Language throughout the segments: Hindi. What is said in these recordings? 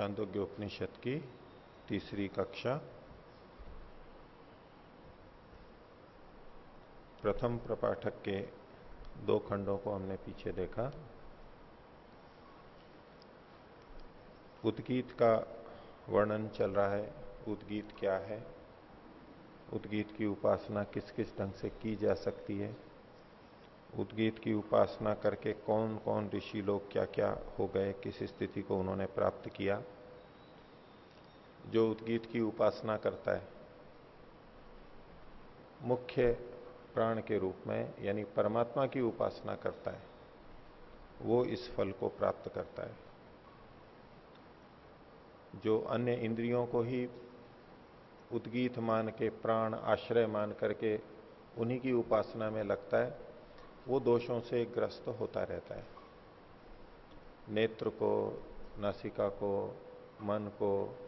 छांदोग्य उपनिषद की तीसरी कक्षा। प्रथम प्रपाठक के दो खंडों को हमने पीछे देखा। उद्गीत का वर्णन चल रहा है, उद्गीत क्या है? उद्गीत की उपासना किस किस ढंग से की जा सकती है? उद्गीत की उपासना करके कौन कौन ऋषि लोग क्या क्या हो गए, किस स्थिति को उन्होंने प्राप्त किया, जो उद्गीत की उपासना करता है। मुख्य प्राण के रूप में, यानी परमात्मा की उपासना करता है, वो इस फल को प्राप्त करता है। जो अन्य इंद्रियों को ही उद्गीत मान के, प्राण आश्रय मान करके उन्हीं की उपासना में लगता है वो दोषों से ग्रस्त होता रहता है। नेत्र को, नासिका को, मन को,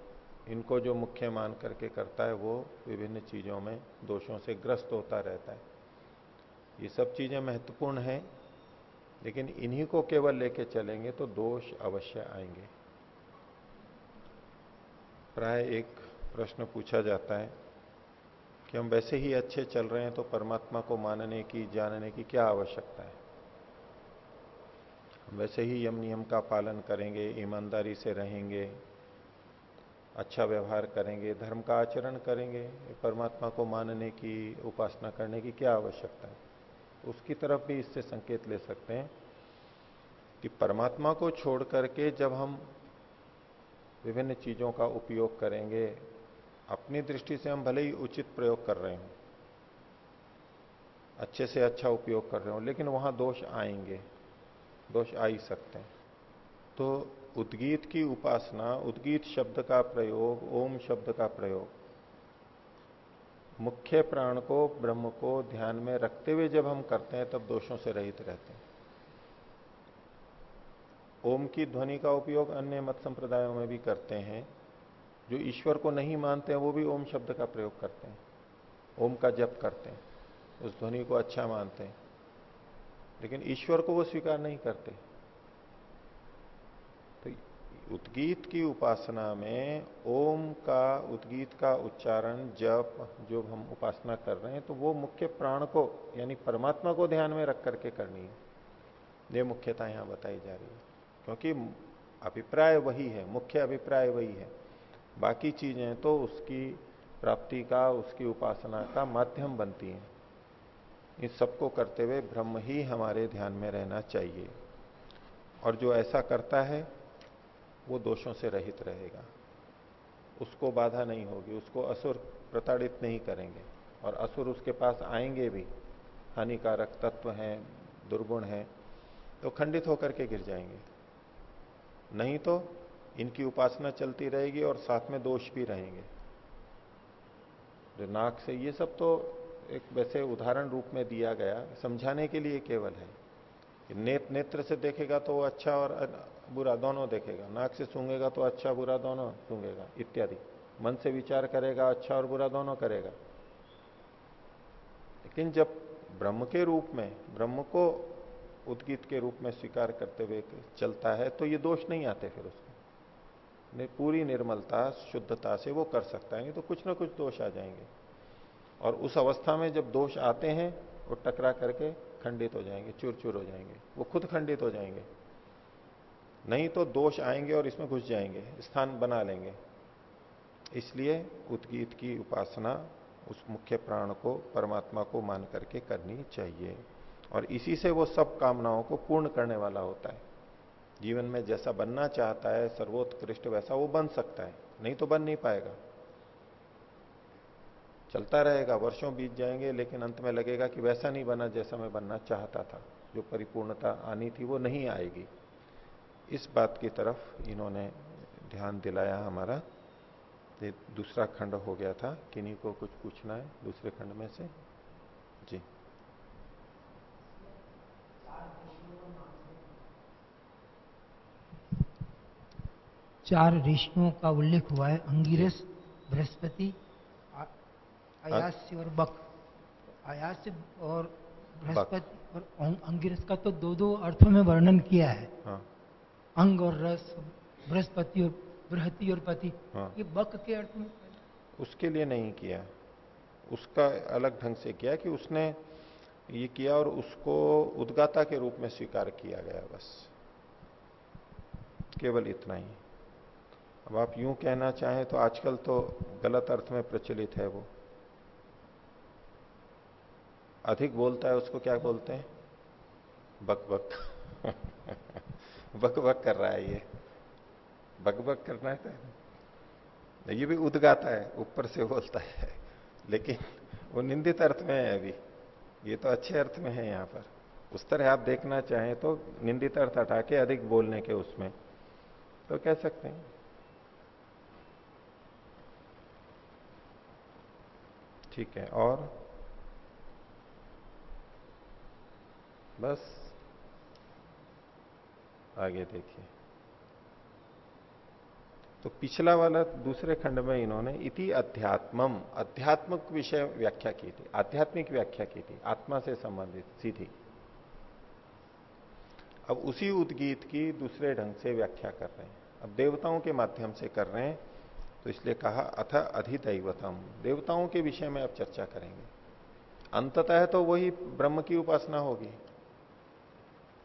इनको जो मुख्य मान करके करता है, वो विभिन्न चीज़ों में दोषों से ग्रस्त होता रहता है। ये सब चीज़ें महत्वपूर्ण हैं, लेकिन इन्हीं को केवल लेके चलेंगे तो दोष अवश्य आएँगे। प्राय एक प्रश्न पूछा जाता है कि हम वैसे ही अच्छे चल रहे हैं तो परमात्मा को मानने की, जानने की क्या आवश्यकता है? वैसे ही यम नियम का पालन करेंगे, ईमानदारी से रहेंगे अच्छा व्यवहार करेंगे, धर्म का आचरण करेंगे, परमात्मा को मानने की, उपासना करने की क्या आवश्यकता है? उसकी तरफ़ भी इससे संकेत ले सकते हैं कि परमात्मा को छोड़ करके जब हम विभिन्न चीज़ों का उपयोग करेंगे अपनी दृष्टि से हम भले ही उचित प्रयोग कर रहे हो, अच्छे से अच्छा उपयोग कर रहे हो, लेकिन वहाँ दोष आएँगे, दोष आ ही सकते हैं। तो उद्गीत की उपासना, उद्गीत शब्द का प्रयोग, ओम शब्द का प्रयोग, मुख्य प्राण को, ब्रह्म को ध्यान में रखते हुए जब हम करते हैं, तब दोषों से रहित रहते हैं। ओम की ध्वनि का उपयोग अन्य मत संप्रदायों में भी करते हैं। जो ईश्वर को नहीं मानते हैं, वो भी ओम शब्द का प्रयोग करते हैं। ओम का जप करते हैं। उस ध्वनि को अच्छा मानते हैं। लेकिन ईश्वर को वो स्वीकार नहीं करते। तो उद्गीत की उपासना में ओम का, उद्गीत का उच्चारण, जप, जो हम उपासना कर रहे हैं तो वो मुख्य प्राण को, यानी परमात्मा को ध्यान में रख करके करनी है। ये मुख्यता यहाँ बताई जा रही है। क्योंकि अभिप्राय वही है, मुख्य अभिप्राय वही है। बाकी चीज़ें तो उसकी प्राप्ति का, उसकी उपासना का माध्यम बनती हैं। इस सबको करते हुए ब्रह्म ही हमारे ध्यान में रहना चाहिए। और जो ऐसा करता है, वो दोषों से रहित रहेगा। उसको बाधा नहीं होगी, उसको असुर प्रताड़ित नहीं करेंगे। और असुर उसके पास आएँगे भी, हानिकारक तत्व हैं, दुर्गुण हैं तो खंडित होकर के गिर जाएँगे। नहीं तो इनकी उपासना चलती रहेगी और साथ में दोष भी रहेंगे। नाक से ये सब तो एक वैसे उदाहरण रूप में दिया गया, समझाने के लिए केवल है। कि नेत नेत्र से देखेगा तो अच्छा और बुरा दोनों देखेगा। नाक से सूंगेगा तो अच्छा बुरा दोनों सूंगेगा इत्यादि। मन से विचार करेगा अच्छा और बुरा दोनों करेगा। लेकिन जब ब्रह्म के रूप में, ब्रह्म को उद्गीत के रूप में स्वीकार करते हुए चलता है तो ये दोष नहीं आते फिर उसको पूरी निर्मलता, शुद्धता से वो कर सकता है तो कुछ ना कुछ दोष आ जाएँगे। और उस अवस्था में जब दोष आते हैं, वो टकरा करके खंडित हो जाएँगे चूर चूर हो जाएँगे, वो खुद खंडित हो जाएँगे। नहीं तो दोष आएँगे और इसमें घुस जाएँगे, स्थान बना लेंगे। इसलिए उद्गीत की उपासना उस मुख्य प्राण को, परमात्मा को मान करके करनी चाहिए। और इसी से वो सब कामनाओं को पूर्ण करने वाला होता है। जीवन में जैसा बनना चाहता है, सर्वोत्कृष्ट वैसा वो बन सकता है। नहीं तो बन नहीं पाएगा। चलता रहेगा, वर्षों बीत जाएँगे, लेकिन अंत में लगेगा कि वैसा नहीं बना जैसा मैं बनना चाहता था। जो परिपूर्णता आनी थी वो नहीं आएगी। इस बात की तरफ़ इन्होंने ध्यान दिलाया हमारा। दूसरा खंड हो गया था। किन्हीं को कुछ पूछना है? दूसरे खंड में से? जी। चार ऋषियों का उल्लेख हुआ है। अंगिरस बृहस्पति अयास्य और बक। अयास्य और बृहस्पति और अंगिरस का तो दो दो अर्थों में वर्णन किया है। हाँ। अंग और रस बृहस्पति और बृहति और पति। हाँ। ये बक के अर्थ में उसके लिए नहीं किया। उसका अलग ढंग से किया कि उसने ये किया और उसको उद्गाता के रूप में स्वीकार किया गया बस। केवल इतना ही। अब आप यूँ कहना चाहें तो आजकल तो गलत अर्थ में प्रचलित है वो। अधिक बोलता है उसको क्या बोलते हैं? बक बक बक बक कर रहा है ये। बक बक करना है तो। ये भी उदगाता है, ऊपर से बोलता है। लेकिन वो निंदित अर्थ में है अभी। ये तो अच्छे अर्थ में है यहाँ पर। उस तरह आप देखना चाहें तो निंदित अर्थ हटा के अधिक बोलने के उसमें। तो कह सकते हैं। ठीक है, और? बस। आगे देखिए। तो पिछला वाला दूसरे खंड में इन्होंने इति अध्यात्मम, अध्यात्मक विषय व्याख्या की थी, आध्यात्मिक व्याख्या की थी, आत्मा से संबंधित, सीधी। अब उसी उद्गीत की दूसरे ढंग से व्याख्या कर रहे हैं। अब देवताओं के माध्यम से कर रहे हैं तो इसलिए कहा, अथ अधिदैवतम। देवताओं के विषय में अब चर्चा करेंगे। अंततः तो वही ब्रह्म की उपासना होगी।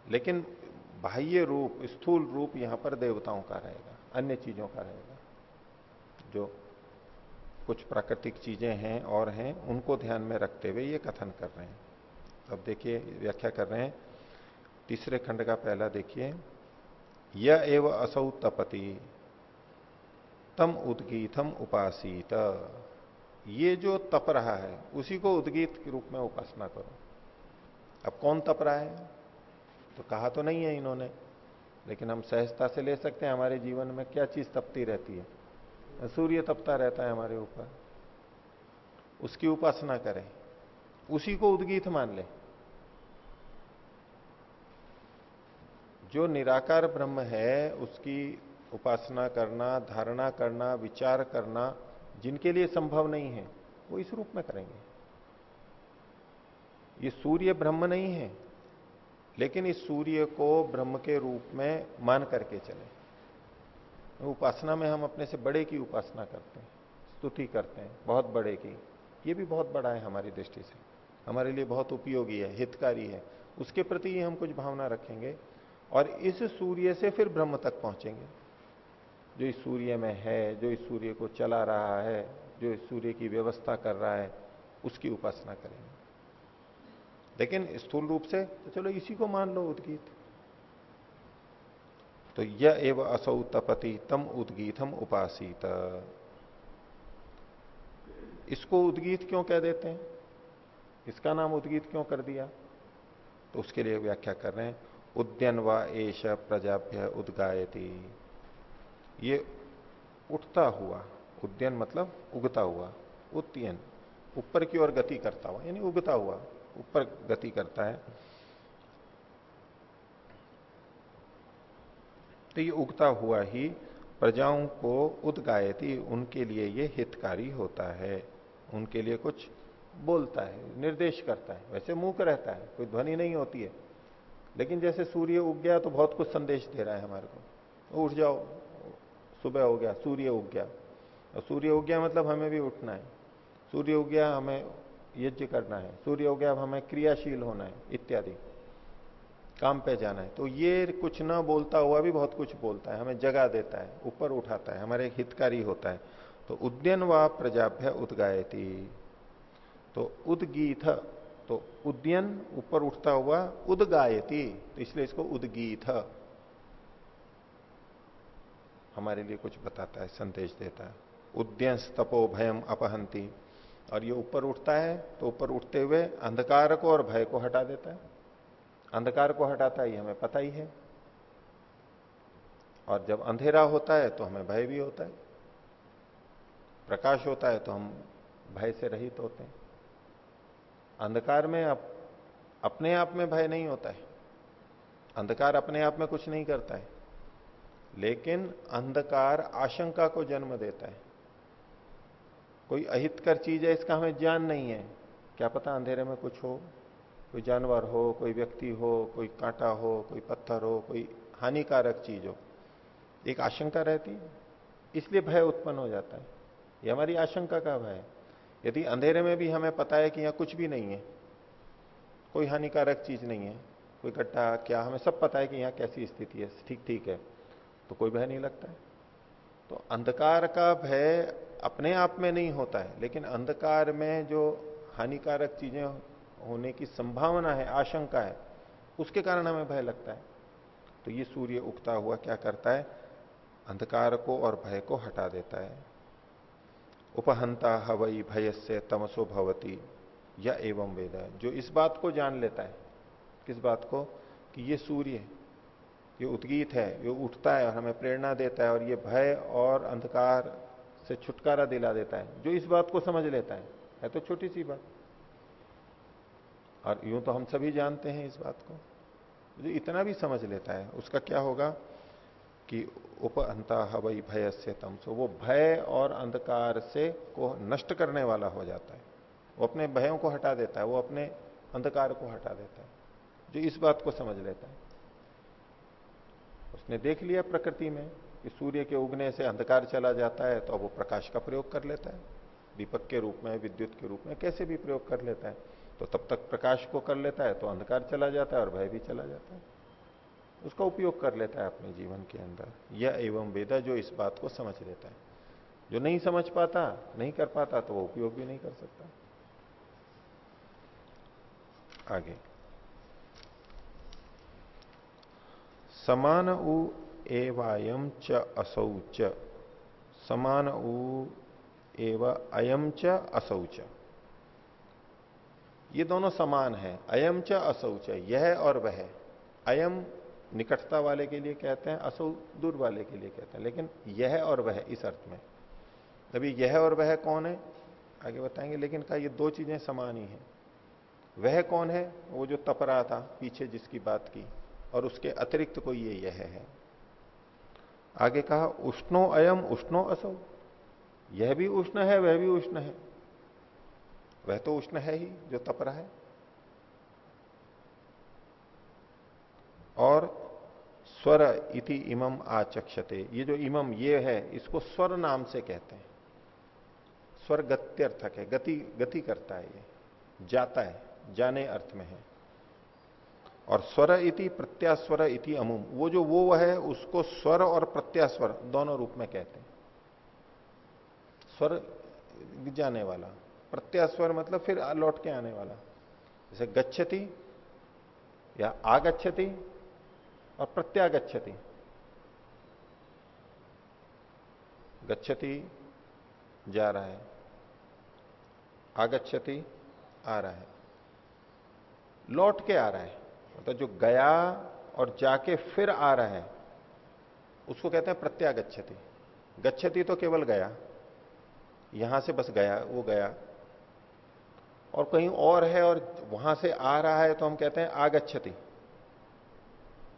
लेकिन बाह्य रूप, स्थूल रूप यहाँ पर देवताओं का रहेगा, अन्य चीज़ों का रहेगा। जो कुछ प्राकृतिक चीज़ें हैं और हैं, उनको ध्यान में रखते हुए ये कथन कर रहे हैं। अब देखिए, व्याख्या कर रहे हैं। तीसरे खंड का पहला देखिए। यह एवं असौ तपति। तम उदगीतम उपासित। ये जो तप रहा है, उसी को उद्गीत के रूप में उपासना करो। अब कौन तप रहा है? तो कहा तो नहीं है इन्होंने, लेकिन हम सहजता से ले सकते हैं, हमारे जीवन में क्या चीज़ तपती रहती है? सूर्य तपता रहता है हमारे ऊपर। उसकी उपासना करें। उसी को उद्गीत मान ले। जो निराकार ब्रह्म है, उसकी उपासना करना, धारणा करना, विचार करना, जिनके लिए संभव नहीं है, वो इस रूप में करेंगे। ये सूर्य ब्रह्म नहीं है, लेकिन इस सूर्य को ब्रह्म के रूप में मान करके चले। उपासना में हम अपने से बड़े की उपासना करते हैं, स्तुति करते हैं, बहुत बड़े की। ये भी बहुत बड़ा है हमारी दृष्टि से। हमारे लिए बहुत उपयोगी है, हितकारी है। उसके प्रति ही हम कुछ भावना रखेंगे और इस सूर्य से फिर ब्रह्म तक पहुँचेंगे। जो इस सूर्य में है, जो इस सूर्य को चला रहा है, जो इस सूर्य की व्यवस्था कर रहा है, उसकी उपासना करेंगे। लेकिन स्थूल रूप से तो चलो इसी को मान लो उद्गीत। तो यह एव असौ तपति तम हम उपासित। इसको उद्गीत क्यों कह देते हैं? इसका नाम उद्गीत क्यों कर दिया? तो उसके लिए व्याख्या कर रहे हैं उद्यन व एश प्रजाभ्य उदगायती। ये उठता हुआ, उद्यन मतलब उगता हुआ उत्त्यन ऊपर की ओर गति करता हुआ, यानी उगता हुआ, ऊपर गति करता है। तो ये उगता हुआ ही प्रजाओं को उदगायती, उनके लिए ये हितकारी होता है। उनके लिए कुछ बोलता है, निर्देश करता है। वैसे मूक रहता है, कोई ध्वनि नहीं होती है। लेकिन जैसे सूर्य उग गया तो बहुत कुछ संदेश दे रहा है हमारे को। उठ जाओ सुबह हो गया, सूर्य उग गया। और सूर्य उग गया मतलब हमें भी उठना है। सूर्य उग गया, हमें यज्ञ करना है। सूर्य हो गया, अब हमें क्रियाशील होना है, इत्यादि। काम पे जाना है। तो ये कुछ ना बोलता हुआ भी बहुत कुछ बोलता है, हमें जगा देता है, ऊपर उठाता है, हमारे हितकारी होता है। तो उद्यन व प्रजाभ्य उदगायती। तो उदगीत तो उद्यन ऊपर उठता हुआ उदगायती तो इसलिए इसको उदगीत हमारे लिए कुछ बताता है, संदेश देता है। उद्यन तपो भयम अपहंती। और ये ऊपर उठता है तो ऊपर उठते हुए अंधकार को और भय को हटा देता है। अंधकार को हटाता है, ये हमें पता ही है। और जब अंधेरा होता है तो हमें भय भी होता है। प्रकाश होता है तो हम भय से रहित होते हैं। अंधकार में आप अपने आप में भय नहीं होता है। अंधकार अपने आप में कुछ नहीं करता है। लेकिन अंधकार आशंका को जन्म देता है। कोई अहितकर चीज़ है, इसका हमें ज्ञान नहीं है। क्या पता अंधेरे में कुछ हो? कोई जानवर हो, कोई व्यक्ति हो, कोई कांटा हो, कोई पत्थर हो, कोई हानिकारक चीज़ हो। एक आशंका रहती है, इसलिए भय उत्पन्न हो जाता है। ये हमारी आशंका का भय है। यदि अंधेरे में भी हमें पता है कि यहाँ कुछ भी नहीं है, कोई हानिकारक चीज़ नहीं है, कोई गड्ढा, क्या, हमें सब पता है कि यहाँ कैसी स्थिति है ठीक ठीक है। तो कोई भय नहीं लगता है। तो अंधकार का भय अपने आप में नहीं होता है, लेकिन अंधकार में जो हानिकारक चीज़ें होने की संभावना है, आशंका है, उसके कारण हमें भय लगता है। तो ये सूर्य उगता हुआ क्या करता है? अंधकार को और भय को हटा देता है। उपहंता हवई भय से तमसो भवती, या एवं वेद। जो इस बात को जान लेता है, किस बात को? कि ये सूर्य ये उद्गीत है, ये उठता है और हमें प्रेरणा देता है और ये भय और अंधकार से छुटकारा दिला देता है। जो इस बात को समझ लेता है है तो छोटी सी बात। और यूँ तो हम सभी जानते हैं इस बात को। जो इतना भी समझ लेता है, उसका क्या होगा कि उप अंता हवई भय से तम। सो वो भय और अंधकार से को नष्ट करने वाला हो जाता है। वो अपने भयों को हटा देता है, वो अपने अंधकार को हटा देता है। जो इस बात को समझ लेता है। उसने देख लिया प्रकृति में कि सूर्य के उगने से अंधकार चला जाता है तो वो प्रकाश का प्रयोग कर लेता है। दीपक के रूप में, विद्युत के रूप में कैसे भी प्रयोग कर लेता है। तो तब तक प्रकाश को कर लेता है तो अंधकार चला जाता है और भय भी चला जाता है। उसका उपयोग कर लेता है अपने जीवन के अंदर। यह एवं वेदा जो इस बात को समझ लेता है। जो नहीं समझ पाता, नहीं कर पाता तो वो उपयोग भी नहीं कर सकता। आगे। समान उ एवायम च असौ च। समान उ एव अयम च असौ च। ये दोनों समान है। अयम च असौ च। यह और वह। अयम निकटता वाले के लिए कहते हैं, असौ दूर वाले के लिए कहते हैं। लेकिन यह और वह इस अर्थ में। अभी यह और वह कौन है? आगे बताएँगे। लेकिन कहा ये दो चीज़ें समान ही है। वह कौन है? वो जो तप रहा था, पीछे जिसकी बात की। और उसके अतिरिक्त कोई ये यह है। आगे कहा, उष्णो अयम, उष्णो असो। यह भी उष्ण है, वह भी उष्ण है। वह तो उष्ण है ही जो तप रहा है। और स्वर इति इमम आचक्षते। ये जो इमम ये है, इसको स्वर नाम से कहते हैं। स्वर गत्यर्थक है, गति गति करता है ये। जाता है, जाने अर्थ में है। और स्वर इति, प्रत्यास्वर इति अमुम। वो जो वो है, उसको स्वर और प्रत्यास्वर दोनों रूप में कहते हैं। स्वर जाने वाला, प्रत्यास्वर मतलब फिर लौट के आने वाला। जैसे गच्छति या आगच्छति और प्रत्यागच्छति। गच्छति जा रहा है, आगच्छति आ रहा है, लौट के आ रहा है। मतलब जो गया और जाके फिर आ रहा है, उसको कहते हैं प्रत्यागच्छति गच्छति तो केवल गया, यहाँ से बस गया, वो गया। और कहीं और है और वहाँ से आ रहा है तो हम कहते हैं आगच्छति।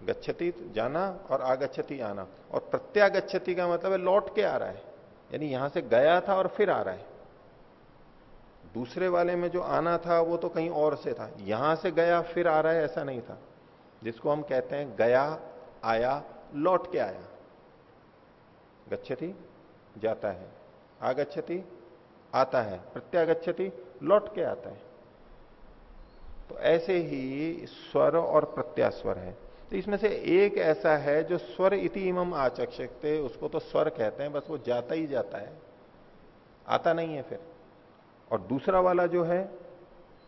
गच्छति जाना और आगच्छति आना। और प्रत्यागच्छति का मतलब है लौट के आ रहा है, यानी यहाँ से गया था और फिर आ रहा है। दूसरे वाले में जो आना था, वो तो कहीं और से था। यहाँ से गया, फिर आ रहा है, ऐसा नहीं था। जिसको हम कहते हैं, गया, आया, लौट के आया। गच्छति, जाता है। आगच्छति, आता है। प्रत्यागच्छति, लौट के आता है। तो ऐसे ही स्वर और प्रत्यास्वर है। तो इसमें से एक ऐसा है, जो स्वर इति इमम आचक्षते, उसको तो स्वर कहते हैं, बस वो जाता ही जाता है। आता नहीं है फिर। और दूसरा वाला जो है,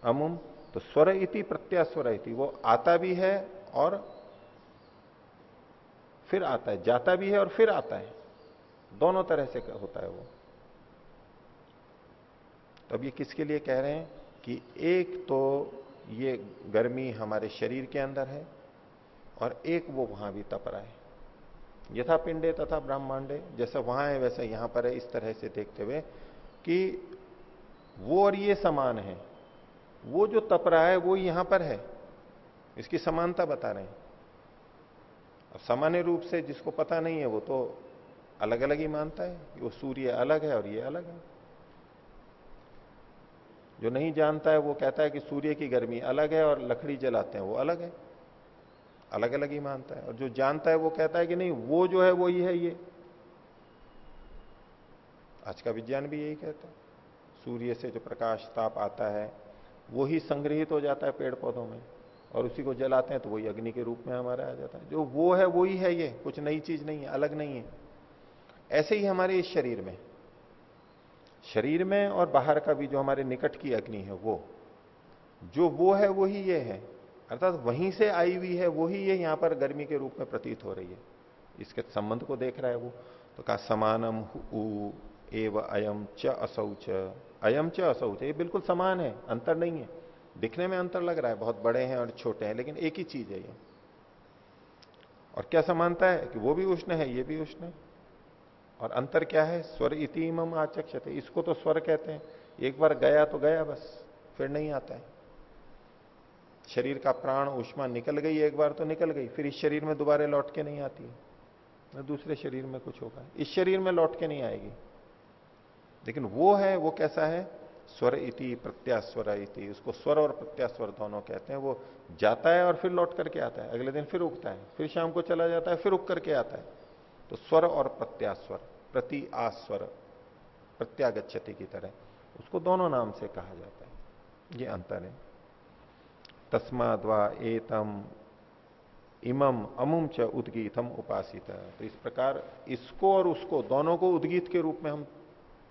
अमुम तो स्वर इति प्रत्यास्वर इति, वो आता भी है और फिर आता है, जाता भी है और फिर आता है। दोनों तरह से होता है वो। तो अब ये किसके लिए कह रहे हैं कि एक तो ये गर्मी हमारे शरीर के अंदर है और एक वो वहाँ भी तप रहा है। यथा पिंडे तथा ब्रह्मांडे, जैसा वहाँ है वैसा यहाँ पर है, इस तरह से देखते हुए कि वो और ये समान है। वो जो तप रहा है, वो यहाँ पर है। इसकी समानता बता रहे हैं। अब सामान्य रूप से जिसको पता नहीं है, वो तो अलग अलग ही मानता है वो सूर्य अलग है और ये अलग है। जो नहीं जानता है, वो कहता है कि सूर्य की गर्मी अलग है और लकड़ी जलाते हैं, वो अलग है। अलग अलग ही मानता है। और जो जानता है, वो कहता है कि नहीं, वो जो है, वो ही है ये। आज का विज्ञान भी यही कहता है। सूर्य से जो प्रकाश ताप आता है वो ही संग्रहित हो जाता है पेड़ पौधों में और उसी को जलाते हैं तो वही अग्नि के रूप में हमारा आ जाता है। जो वो है वो ही है ये, कुछ नई चीज़ नहीं है, अलग नहीं है। ऐसे ही हमारे इस शरीर में। शरीर में और बाहर का भी जो हमारे निकट की अग्नि है, वो। जो वो है वो ही ये है। अर्थात वहीं से आई हुई है वो ही ये यहाँ पर गर्मी के रूप में प्रतीत हो रही है। इसके संबंध को देख रहा है वो। तो कहा, समानम एव अयम च असौच अयम च असौच ये बिल्कुल समान है, अंतर नहीं है। दिखने में अंतर लग रहा है, बहुत बड़े हैं और छोटे हैं, लेकिन एक ही चीज़ है ये। और क्या समानता है कि वो भी उष्ण है, ये भी उष्ण है? और अंतर क्या है? स्वर इतिम आचक्षते। इसको तो स्वर कहते हैं। एक बार गया तो गया बस, फिर नहीं आता है। शरीर का प्राण उष्मा निकल गई, एक बार तो निकल गई, फिर इस शरीर में दोबारा लौट के नहीं आती है। दूसरे शरीर में कुछ होगा। इस शरीर में लौट के नहीं आएगी। लेकिन वो है, वो कैसा है? स्वर इति, प्रत्यास्वर इति। उसको स्वर और प्रत्यास्वर दोनों कहते हैं। वो जाता है और फिर लौट करके आता है। अगले दिन फिर उगता है। फिर शाम को चला जाता है, फिर उग करके आता है। तो स्वर और प्रत्यास्वर प्रति आस्वर प्रत्यागछति की तरह, उसको दोनों नाम से कहा जाता है। ये अंतर है। तस्माद्वा एतम, इमम, अमुम च उदगीतम उपासित। तो इस प्रकार इसको और उसको, दोनों को उद्गीत के रूप में हम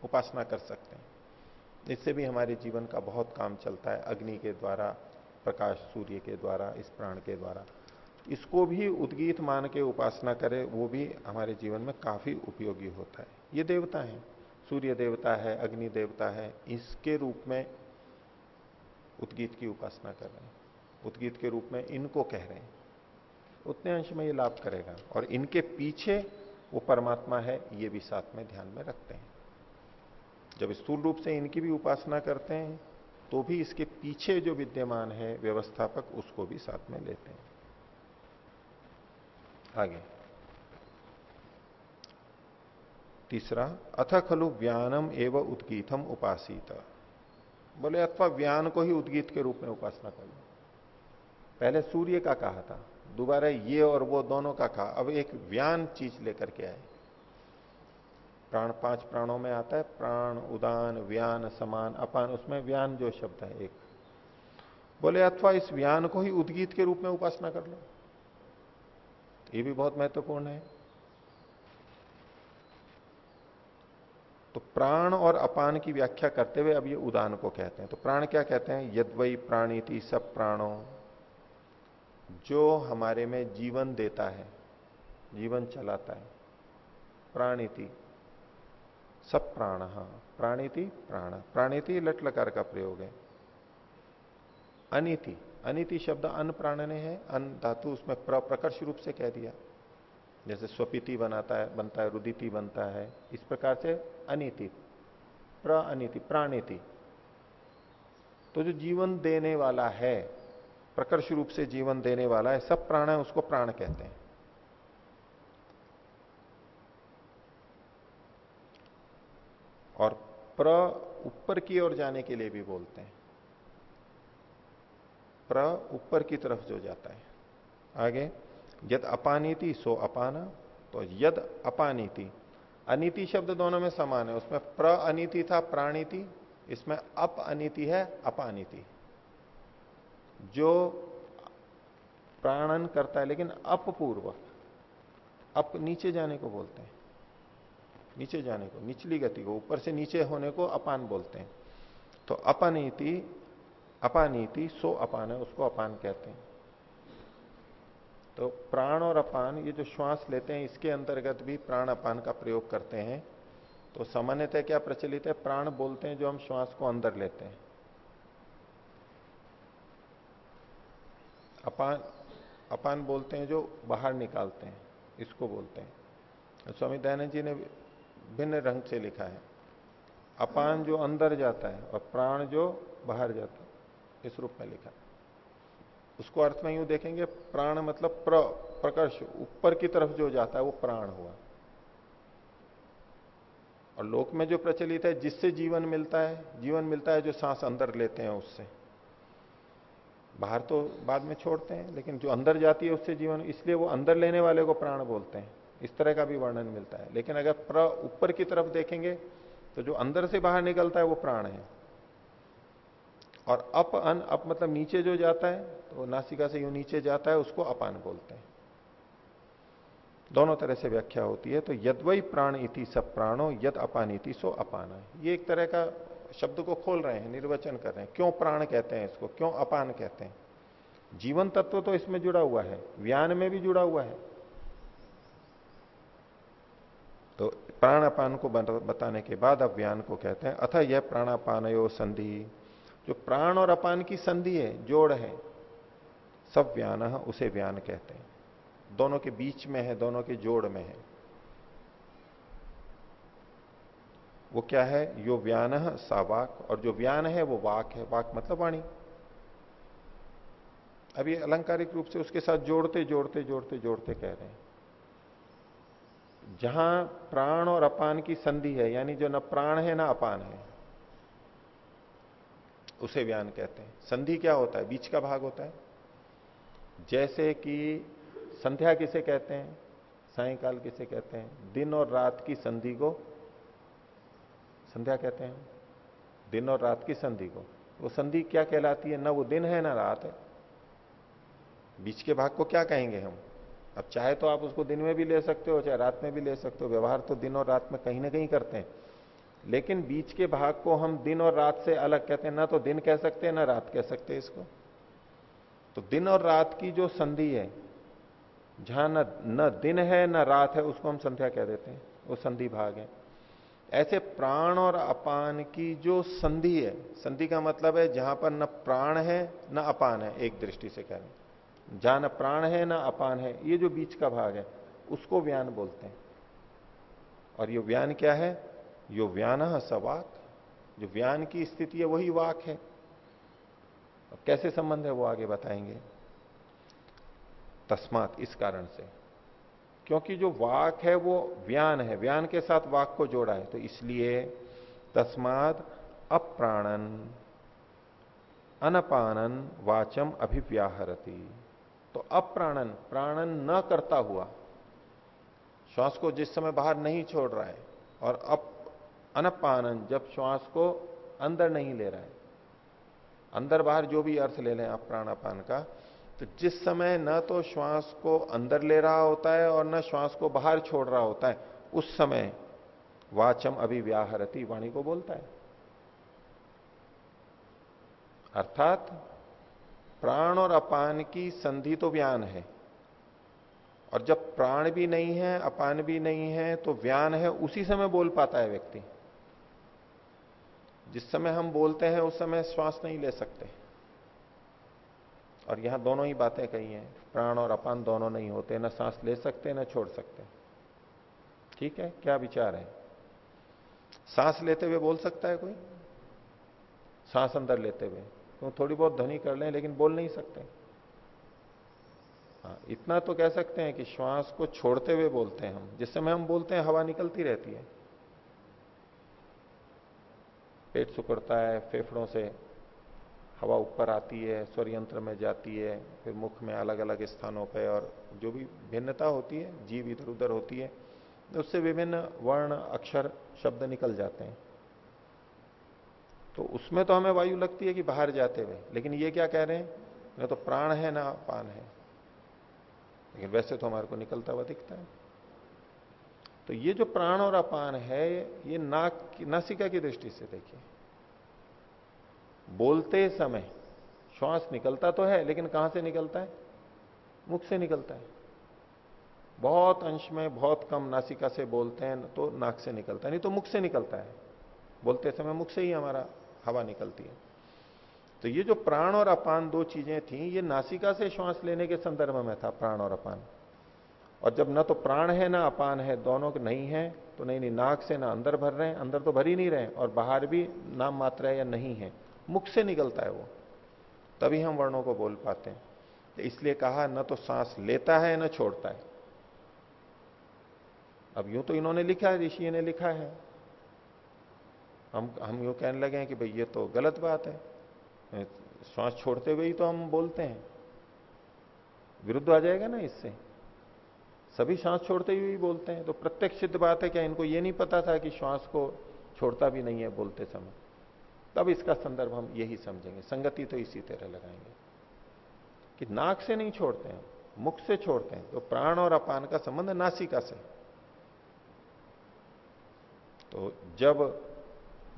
उपासना कर सकते हैं। इससे भी हमारे जीवन का बहुत काम चलता है, अग्नि के द्वारा, प्रकाश सूर्य के द्वारा, इस प्राण के द्वारा। इसको भी उद्गीत मान के उपासना करे, वो भी हमारे जीवन में काफ़ी उपयोगी होता है। ये देवता है। सूर्य देवता है, अग्नि देवता है, इसके रूप में उद्गीत की उपासना कर रहे हैं। उद्गीत के रूप में इनको कह रहे हैं। उतने अंश में ये लाभ करेगा। और इनके पीछे वो परमात्मा है, ये भी साथ में ध्यान में रखते हैं। जब स्थूल रूप से इनकी भी उपासना करते हैं तो भी इसके पीछे जो विद्यमान है व्यवस्थापक, उसको भी साथ में लेते हैं। आगे। तीसरा, अथ खलु व्यानम एवं उद्गीतम उपासित। बोले, अथवा व्यान को ही उद्गीत के रूप में उपासना कर। लो पहले सूर्य का कहा था, दोबारा ये और वो दोनों का कहा। अब एक व्यान चीज़ लेकर के आए। प्राण, पाँच प्राणों में आता है, प्राण, उदान, व्यान, समान, अपान, उसमें व्यान जो शब्द है, एक। बोले, अथवा इस व्यान को ही उद्गीत के रूप में उपासना कर लो। ये भी बहुत महत्वपूर्ण है। तो प्राण और अपान की व्याख्या करते हुए अब ये उदान को कहते हैं। तो प्राण क्या कहते हैं? यदवई प्राणीति सब प्राणों। जो हमारे में जीवन देता है, जीवन चलाता है, प्राणीति। सब प्राण प्राणिति प्राण। प्राणिति लट लकार का प्रयोग है। अनिति। अनिति शब्द अन प्राण ने है, अन धातु उसमें प्रकर्ष रूप से कह दिया। जैसे स्वपीति बनाता है, बनता है, रुदिति बनता है, इस प्रकार से अनिति। प्र, अनिति, प्राणिति। तो जो जीवन देने वाला है, प्रकर्ष रूप से जीवन देने वाला है, सब प्राण है, उसको प्राण कहते हैं और प्र ऊपर की ओर जाने के लिए भी बोलते हैं। प्र ऊपर की तरफ़ जो जाता है। आगे, यद अपानीति, सो अपाना। तो यद अपानीति, अनिति शब्द दोनों में समान है। उसमें प्र अनिति था, प्राणीति। इसमें अप अनिति है, अपानीति। जो प्राणन करता है, लेकिन अपपूर्वक, अप नीचे जाने को बोलते हैं। नीचे जाने को, निचली गति को, ऊपर से नीचे होने को अपान बोलते हैं। तो अपनीति, अपानीति सो अपान है, उसको अपान कहते हैं। तो प्राण और अपान, ये जो श्वास लेते हैं, इसके अंतर्गत भी प्राण अपान का प्रयोग करते हैं। तो सामान्यतः क्या प्रचलित है? प्राण बोलते हैं जो हम श्वास को अंदर लेते हैं। अपान अपान बोलते हैं जो बाहर निकालते हैं, इसको बोलते हैं। स्वामी दयानंद जी ने भिन्न रंग से लिखा है। अपान जो अंदर जाता है और प्राण जो बाहर जाता है, इस रूप में लिखा। उसको अर्थ में यूँ देखेंगे, प्राण मतलब प्र, प्रकर्ष, ऊपर की तरफ़ जो जाता है वो प्राण हुआ। और लोक में जो प्रचलित है, जिससे जीवन मिलता है, जीवन मिलता है जो सांस अंदर लेते हैं उससे। बाहर तो बाद में छोड़ते हैं, लेकिन जो अंदर जाती है उससे जीवन, इसलिए वो अंदर लेने वाले को प्राण बोलते हैं। इस तरह का भी वर्णन मिलता है। लेकिन अगर प्र ऊपर की तरफ़ देखेंगे तो जो अंदर से बाहर निकलता है वो प्राण है। और अप अन, अप मतलब नीचे जो जाता है तो नासिका से यूँ नीचे जाता है, उसको अपान बोलते हैं। दोनों तरह से व्याख्या होती है तो यदवई प्राण इति सब प्राणो, यद अपान इति सो अपान। ये एक तरह का शब्द को खोल रहे हैं, निर्वचन कर रहे हैं। क्यों प्राण कहते हैं इसको? क्यों अपान कहते हैं? जीवन तत्व तो इसमें जुड़ा हुआ है, व्यान में भी जुड़ा हुआ है। तो प्राण अपान को बताने के बाद अब व्यान को कहते हैं, अथा यह प्राणापान संधि। जो प्राण और अपान की संधि है, जोड़ है, सब व्यान उसे व्यान कहते हैं। दोनों के बीच में है, दोनों के जोड़ में है। वो क्या है? यो व्यान सा वाक। और जो व्यान है, वो वाक है। वाक मतलब वाणी। अभी अलंकारिक रूप से उसके साथ जोड़ते जोड़ते जोड़ते जोड़ते कह रहे हैं। जहाँ प्राण और अपान की संधि है, यानी जो न प्राण है, ना अपान है, उसे व्यान कहते हैं। संधि क्या होता है? बीच का भाग होता है। जैसे कि संध्या किसे कहते हैं? सायकाल किसे कहते हैं? दिन और रात की संधि को संध्या कहते हैं। दिन और रात की संधि को। वो संधि क्या कहलाती है? ना वो दिन है, ना रात है। बीच के भाग को क्या कहेंगे हम? अब चाहे तो आप उसको दिन में भी ले सकते हो, चाहे रात में भी ले सकते हो, व्यवहार तो दिन और रात में कहीं ना कहीं करते हैं। लेकिन बीच के भाग को हम दिन और रात से अलग कहते हैं, ना तो दिन कह सकते हैं, ना रात कह सकते हैं इसको। तो दिन और रात की जो संधि है, जहाँ न न दिन है, न रात है, उसको हम संध्या कह देते हैं। वो संधि भाग है। ऐसे प्राण और अपान की जो संधि है, संधि का मतलब है जहाँ पर न प्राण है, न अपान है, एक दृष्टि से कह। रहे जहाँ न प्राण है, ना अपान है, ये जो बीच का भाग है, उसको व्यान बोलते हैं। और ये व्यान क्या है? यो व्यान सवाक जो व्यान की स्थिति है, वही वाक है। और कैसे संबंध है, वो आगे बताएँगे। तस्मात, इस कारण से। क्योंकि जो वाक है, वो व्यान है। व्यान के साथ वाक को जोड़ा है। तो इसलिए तस्मात अप्राणन, अनपानन वाचम अभिव्याहरती। तो अप्राणन, प्राणन न करता हुआ, श्वास को जिस समय बाहर नहीं छोड़ रहा है, और अप, अनपानन जब श्वास को अंदर नहीं ले रहा है, अंदर बाहर जो भी अर्थ ले लें आप प्राणापान का तो जिस समय न तो श्वास को अंदर ले रहा होता है और न श्वास को बाहर छोड़ रहा होता है, उस समय वाचम अभिव्याहरती वाणी को बोलता है। अर्थात प्राण और अपान की संधि तो व्यान है। और जब प्राण भी नहीं है, अपान भी नहीं है तो व्यान है, उसी समय बोल पाता है व्यक्ति। जिस समय हम बोलते हैं, उस समय श्वास नहीं ले सकते। और यहाँ दोनों ही बातें कही हैं। प्राण और अपान दोनों नहीं होते, ना सांस ले सकते, ना छोड़ सकते। ठीक है? क्या विचार है? सांस लेते हुए बोल सकता है कोई? सांस अंदर लेते हुए। तो थोड़ी बहुत ध्वनि कर लें, लेकिन बोल नहीं सकते। हाँ इतना तो कह सकते हैं कि श्वास को छोड़ते हुए बोलते हैं हम जिस समय हम बोलते हैं, हवा निकलती रहती है। पेट सुकड़ता है, फेफड़ों से हवा ऊपर आती है स्वर यंत्र में जाती है, फिर मुख में अलग अलग स्थानों पर और जो भी भिन्नता होती है, जीव इधर उधर होती है उससे विभिन्न वर्ण, अक्षर, शब्द निकल जाते हैं। तो उसमें तो हमें वायु लगती है कि बाहर जाते हुए। लेकिन ये क्या कह रहे हैं? न तो प्राण है, ना पान है। लेकिन वैसे तो हमारे को निकलता हुआ दिखता है। तो ये जो प्राण और अपान है, ये नाक नासिका की दृष्टि से देखिए। बोलते समय श्वास निकलता तो है, लेकिन कहाँ से निकलता है? मुख से निकलता है। बहुत अंश में बहुत कम नासिका से बोलते हैं तो नाक से निकलता है। नहीं तो मुख से निकलता है। बोलते समय मुख से ही हमारा हवा निकलती है। तो ये जो प्राण और अपान दो चीज़ें थी, ये नासिका से श्वास लेने के संदर्भ में था, प्राण और अपान। और जब न तो प्राण है, ना अपान है, दोनों के नहीं है तो नहीं नहीं, नाक से ना अंदर भर रहे हैं, अंदर तो भर ही नहीं रहे और बाहर भी नाम मात्रा है या नहीं है, मुख से निकलता है वो। तभी हम वर्णों को बोल पाते हैं। तो इसलिए कहा, न तो सांस लेता है, न छोड़ता है। अब यूँ तो इन्होंने लिखा है ऋषि ने लिखा है। हम हम यूँ कहने लगे हैं कि भाई ये तो गलत बात है। श्वास छोड़ते हुए ही तो हम बोलते हैं। विरुद्ध आ जाएगा ना इससे। सभी श्वास छोड़ते हुए ही बोलते हैं। तो प्रत्यक्ष सिद्ध बात है क्या? इनको ये नहीं पता था कि श्वास को छोड़ता भी नहीं है बोलते समय। तब इसका संदर्भ हम यही समझेंगे। संगति तो इसी तरह लगाएँगे। कि नाक से नहीं छोड़ते हैं, मुख से छोड़ते हैं। तो प्राण और अपान का संबंध नासिका से। तो जब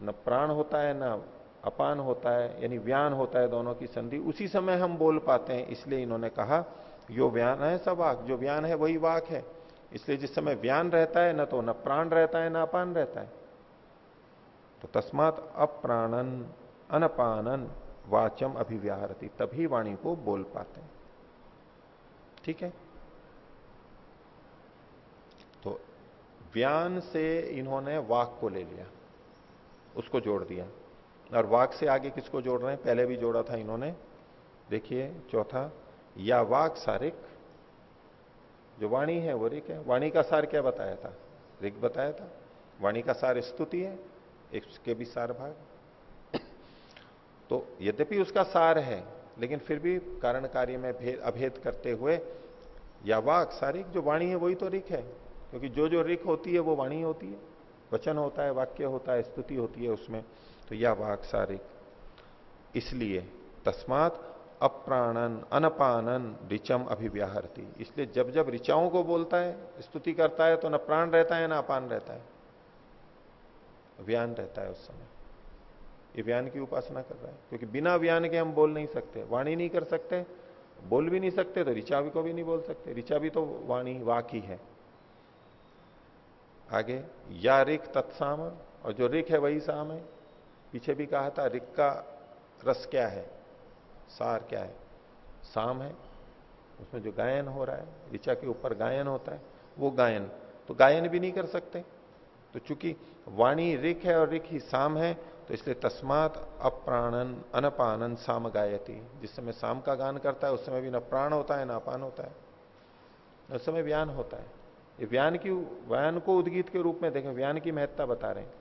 न प्राण होता है, न अपान होता है, यानी व्यान होता है दोनों की संधि। उसी समय हम बोल पाते हैं, इसलिए इन्होंने कहा, यो व्यान है सब वाक जो व्यान है वही वाक है। इसलिए जिस समय व्यान रहता है, न तो न प्राण रहता है, न अपान रहता है। तो तस्मात अप्राणन, अनपानन वाचम अभिव्याहरती, तभी वाणी को बोल पाते हैं। ठीक है? तो व्यान से इन्होंने वाक को ले लिया। उसको जोड़ दिया। और वाक से आगे किसको जोड़ रहे हैं? पहले भी जोड़ा था इन्होंने। देखिए, चौथा, या वाक सारिक। जो वाणी है, वो रिक है। वाणी का सार क्या बताया था? रिक बताया था। वाणी का सार स्तुति है, इसके भी सार भाग। तो यद्यपि उसका सार है, लेकिन फिर भी कारण कार्य में भेद, अभेद करते हुए, या वाक सारिक, जो वाणी है, वही तो रिक है। क्योंकि जो जो रिक होती है, वो वाणी होती है। वचन होता है, वाक्य होता है, स्तुति होती है उसमें तो यह वाक सारिक इसलिए तस्मात अप्राणन, अनपानन ऋचम अभिव्याहरती। इसलिए जब जब ऋचाओं को बोलता है, स्तुति करता है तो न प्राण रहता है, न अपान रहता है। व्यान रहता है उस समय। ये व्यान की उपासना कर रहा है। क्योंकि बिना व्यान के हम बोल नहीं सकते, वाणी नहीं कर सकते, बोल भी नहीं सकते तो ऋचा को भी नहीं बोल सकते। ऋचा भी तो वाणी, वाक ही है। आगे, या रिक तत्साम और जो रिक है वही साम है। पीछे भी कहा था, रिक का रस क्या है? सार क्या है? साम है। उसमें जो गायन हो रहा है, ऋचा के ऊपर गायन होता है, वो गायन। तो गायन भी नहीं कर सकते। तो चूँकि वाणी रिक है और रिक ही साम है तो इसलिए तस्मात अप्राणन, अनपानन साम गायती। जिस समय साम का गान करता है, उस समय भी न प्राण होता है, न अपान होता है। उस समय व्यान होता है। ये व्यान की, व्यान को उद्गीत के रूप में देखें, व्यान की महत्ता बता रहे हैं।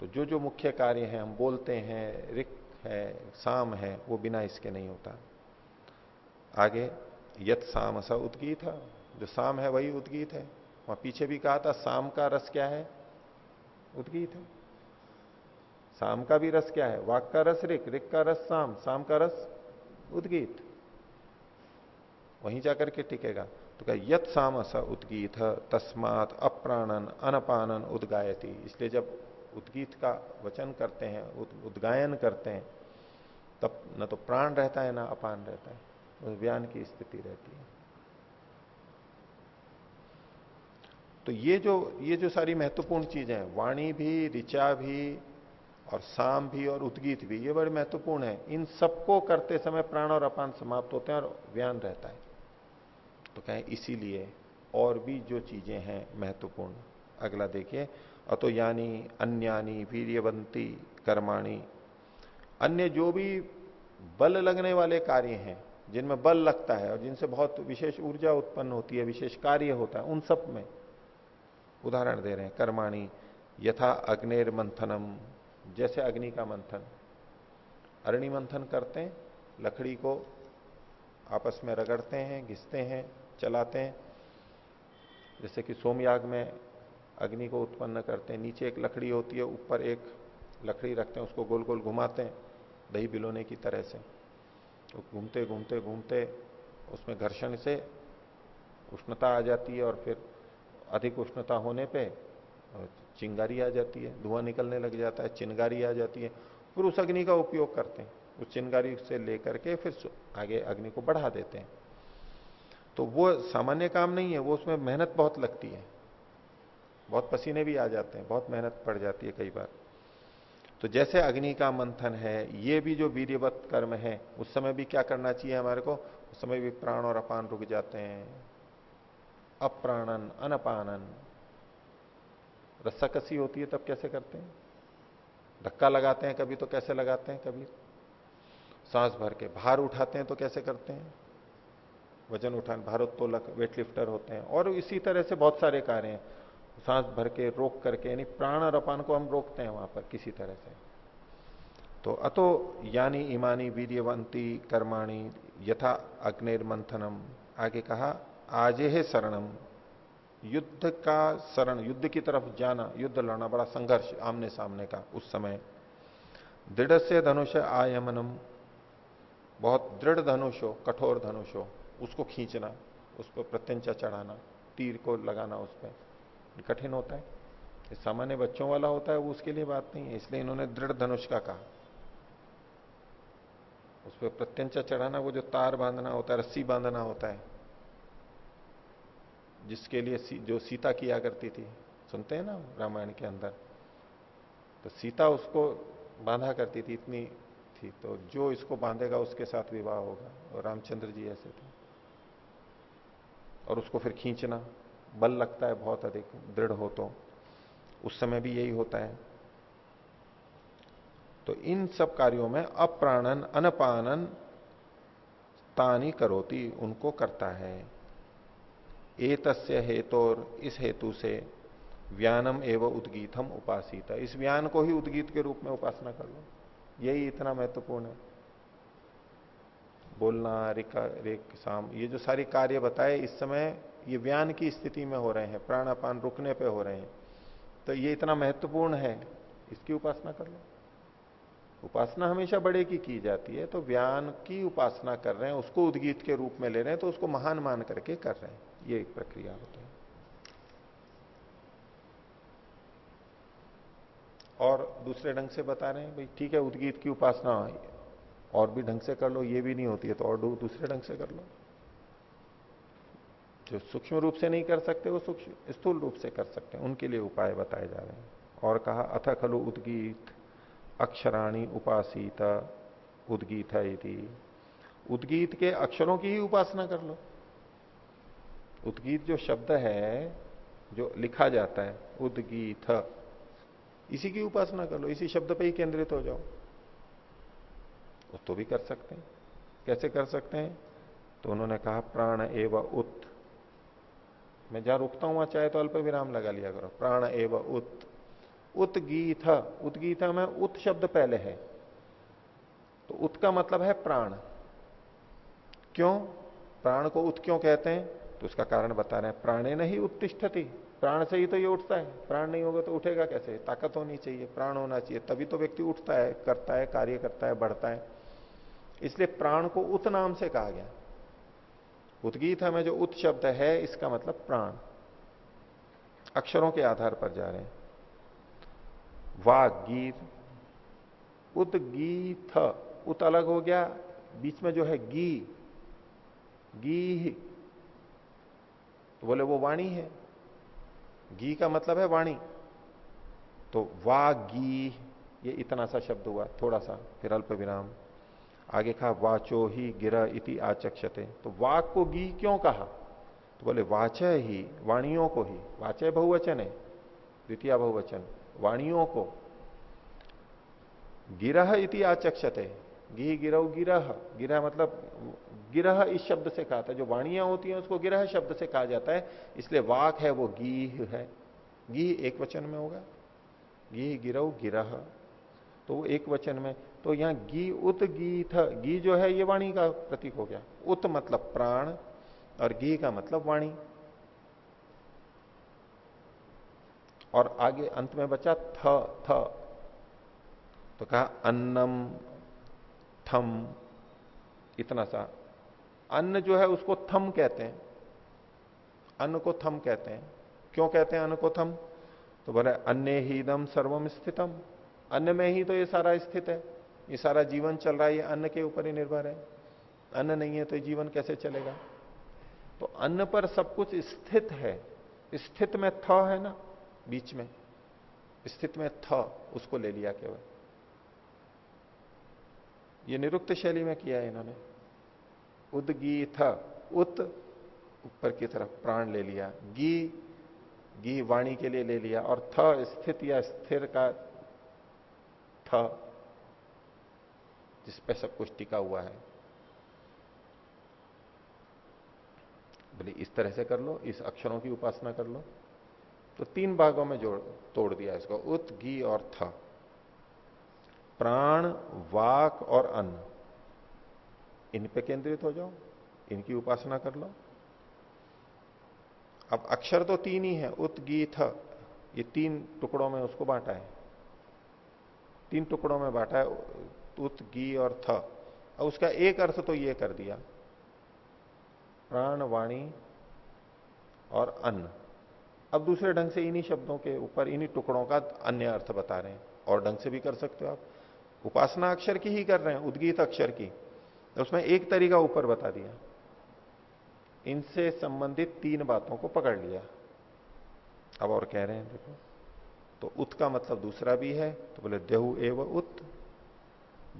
तो जो जो मुख्य कार्य है, हम बोलते हैं, रिक है, साम है, वो बिना इसके नहीं होता। आगे यथ साम सा उद्गीत है जो साम है वही उद्गीत है। वहाँ पीछे भी कहा था, साम का रस क्या है? उद्गीत है। साम का भी रस क्या है? वाक का रस, रिक रिक का रस, साम। साम का रस, उद्गीत। वहीं जाकर के टिकेगा। तो क्या यत साम स उद्गीत, तस्मात अप्राणन अनपानन उदगायती। इसलिए जब उद्गीत का वचन करते हैं उद्गायन करते हैं, तब न तो प्राण रहता है, ना अपान रहता है। उस व्यान की स्थिति रहती है। तो ये जो ये जो सारी महत्वपूर्ण चीज़ें हैं, वाणी भी, ऋचा भी, और साम भी, और उद्गीत भी, ये बड़े महत्वपूर्ण है। इन सबको करते समय प्राण और अपान समाप्त होते हैं और व्यान रहता है। तो कहें इसीलिए और भी जो चीज़ें हैं महत्वपूर्ण। अगला देखिए, अतो यानी अन्यानी वीरवंती कर्माणी। अन्य जो भी बल लगने वाले कार्य हैं, जिनमें बल लगता है और जिनसे बहुत विशेष ऊर्जा उत्पन्न होती है, विशेष कार्य होता है, उन सब में उदाहरण दे रहे हैं, कर्माणी, यथा अग्निर मंथनम जैसे अग्नि का मंथन। अरणि मंथन करते हैं, लकड़ी को आपस में रगड़ते हैं, घिसते हैं चलाते हैं। जैसे कि सोमयाग में अग्नि को उत्पन्न करते हैं। नीचे एक लकड़ी होती है, ऊपर एक लकड़ी रखते हैं, उसको गोल गोल घुमाते हैं, दही बिलोने की तरह से। तो घूमते घूमते घूमते उसमें घर्षण से उष्णता आ जाती है और फिर अधिक उष्णता होने पे चिंगारी आ जाती है, धुआँ निकलने लग जाता है, चिंगारी आ जाती है। फिर उस अग्नि का उपयोग करते हैं। उस चिंगारी से लेकर के फिर आगे अग्नि को बढ़ा देते हैं। तो वो सामान्य काम नहीं है, वो उसमें मेहनत बहुत लगती है। बहुत पसीने भी आ जाते हैं, बहुत मेहनत पड़ जाती है कई बार। तो जैसे अग्नि का मंथन है, ये भी जो वीर्यवत कर्म है, उस समय भी क्या करना चाहिए हमारे को? उस समय भी प्राण और अपान रुक जाते हैं। अप्राणन, अनपानन। रस्साकसी होती है तब कैसे करते हैं? धक्का लगाते हैं कभी तो कैसे लगाते हैं कभी? सांस भर के। भार उठाते हैं तो कैसे करते हैं? वज़न उठान भारोत्तोलक वेट लिफ्टर होते हैं। और इसी तरह से बहुत सारे कार्य हैं। सांस भर के, रोक करके, यानी प्राण और अपान को हम रोकते हैं वहाँ पर किसी तरह से। तो अतो यानी इमानी, वीर्यवंती, कर्माणी, यथा अग्निर्मंथनम, आगे कहा, आजे है शरणम। युद्ध का शरण, युद्ध की तरफ़ जाना, युद्ध लड़ना बड़ा संघर्ष आमने सामने का उस समय। दृढ़ से धनुष आयमनम। बहुत दृढ़ धनुष हो कठोर धनुष। हो उसको खींचना उस पर प्रत्यंचा चढ़ाना तीर को लगाना उस पर कठिन होता है। सामान्य बच्चों वाला होता है वो उसके लिए बात नहीं है इसलिए इन्होंने दृढ़ धनुष का कहा। उस पर प्रत्यंचा चढ़ाना वो जो तार बांधना होता है रस्सी बांधना होता है जिसके लिए सी, जो सीता किया करती थी। सुनते हैं ना रामायण के अंदर? तो सीता उसको बांधा करती थी इतनी थी तो जो इसको बांधेगा उसके साथ विवाह होगा। और रामचंद्र जी ऐसे थे। और उसको फिर खींचना। बल लगता है बहुत अधिक, दृढ़ हो तो। उस समय भी यही होता है। तो इन सब कार्यों में अप्राणन, अनपानन तानी करोती उनको करता है। एतस्य हेतोर, इस हेतु से व्यानम एवं उद्गीतम उपासित। इस व्यान को ही उद्गीत के रूप में उपासना कर लो। यही इतना महत्वपूर्ण है। बोलना रिका रेक साम, ये जो सारी कार्य बताए, इस समय ये व्यान की स्थिति में हो रहे हैं, प्राणापान रुकने पे हो रहे हैं। तो ये इतना महत्वपूर्ण है, इसकी उपासना कर लो। उपासना हमेशा बड़े की की जाती है तो व्यान की उपासना कर रहे हैं, उसको उद्गीत के रूप में ले रहे हैं तो उसको महान मान करके कर रहे हैं, ये एक प्रक्रिया होती है। और दूसरे ढंग से बता रहे हैं, भाई, ठीक है, उद्गीत की उपासना और भी ढंग से कर लो, ये भी नहीं होती है तो और दूसरे ढंग से कर लो। जो सूक्ष्म रूप से नहीं कर सकते, वो सूक्ष्म, स्थूल रूप से कर सकते हैं। उनके लिए उपाय बताए जा रहे हैं। और कहा, अथ खलु उद्गीत अक्षराणी उपासित उद्गीत है उद्गीत के अक्षरों की ही उपासना कर लो। उद्गीत जो शब्द है, जो लिखा जाता है, उद्गीत, इसी की उपासना कर लो। इसी शब्द पे ही केंद्रित हो जाओ। तो भी कर सकते हैं। कैसे कर सकते हैं? तो उन्होंने कहा, प्राण एव उत। मैं जहाँ रुकता हूँ, वहाँ चाहे तो अल्प विराम लगा लिया करो। प्राण एवं उत। उत गीत उत गीत में उत शब्द पहले है। तो उत का मतलब है प्राण। क्यों? प्राण को उत क्यों कहते हैं? तो उसका कारण बता रहे हैं। प्राणे नहीं उत्तिष्ठती। प्राण से ही तो ये उठता है। प्राण नहीं होगा तो उठेगा कैसे? ताकत होनी चाहिए। प्राण होना चाहिए। तभी तो व्यक्ति उठता है, करता है, कार्य करता है, बढ़ता है। इसलिए प्राण को उत नाम से कहा गया। उदगीत हमें जो उत शब्द है, इसका मतलब प्राण। अक्षरों के आधार पर जा रहे हैं। वाग, गीत। उदगीत उत अलग हो गया, बीच में जो है गी। गी तो बोले, वो वाणी है। गी का मतलब है वाणी। तो वागी ये इतना सा शब्द हुआ, थोड़ा सा, फिर अल्प विराम। आगे कहा, वाचो ही गिरा इति आचक्षते. तो वाक को गी क्यों कहा? तो बोले, वाचय ही, वाणियों को ही. वाचय बहुवचन है, द्वितीय बहुवचन, वाणियों को. गिरह इति आचक्षते। गी गिरव गिरह। गिरह मतलब गिरह इस शब्द से कहा था। जो वाणियाँ होती हैं, उसको गिरह शब्द से कहा जाता है। इसलिए वाक है, वो गी है। गी एक वचन में होगा। गी गिरव गिरह। तो वो एक वचन में तो यहाँ गी, उत, गी, था, गी जो है ये वाणी का प्रतीक हो गया। उत मतलब प्राण और गी का मतलब वाणी। और आगे अंत में बचा थ थ। तो कहा अन्नम, थम, इतना सा। अन्न जो है उसको थम कहते हैं। अन्न को थम कहते हैं। क्यों कहते हैं अन्न को थम? तो बोले अन्य ही दम सर्वम स्थितम। अन्न में ही तो ये सारा स्थित है। ये सारा जीवन चल रहा है, ये अन्न के ऊपर ही निर्भर है। अन्न नहीं है तो जीवन कैसे चलेगा? तो अन्न पर सब कुछ स्थित है। स्थित में थ है ना, बीच में। स्थित में थ, उसको ले लिया केवल। ये निरुक्त शैली में किया है इन्होंने। उदगी थ। उत, ऊपर की तरफ़ प्राण ले लिया। गी गी वाणी के लिए ले लिया। और थ, स्थित या स्थिर का थ। जिस पे सब कुछ टिका हुआ है। बोले इस तरह से कर लो, इस अक्षरों की उपासना कर लो। तो तीन भागों में जोड़, तोड़ दिया इसको, उत घी और थ। प्राण, वाक और अन्न। इन पे केंद्रित हो जाओ, इनकी उपासना कर लो। अब अक्षर तो तीन ही है, उत, गी, थ। ये तीन टुकड़ों में उसको बांटा है। तीन टुकड़ों में बांटा है उत, गी और थ। अब उसका एक अर्थ तो ये कर दिया। प्राण वाणी और अन्न। अब दूसरे ढंग से इन्हीं शब्दों के ऊपर, इन्हीं टुकड़ों का अन्य अर्थ बता रहे हैं। और ढंग से भी कर सकते हो आप। उपासना अक्षर की ही कर रहे हैं, उद्गीत अक्षर की। तो उसमें एक तरीका ऊपर बता दिया। इनसे संबंधित तीन बातों को पकड़ लिया। अब और कह रहे हैं, देखो तो उत का मतलब दूसरा भी है तो बोले देहु एव उत।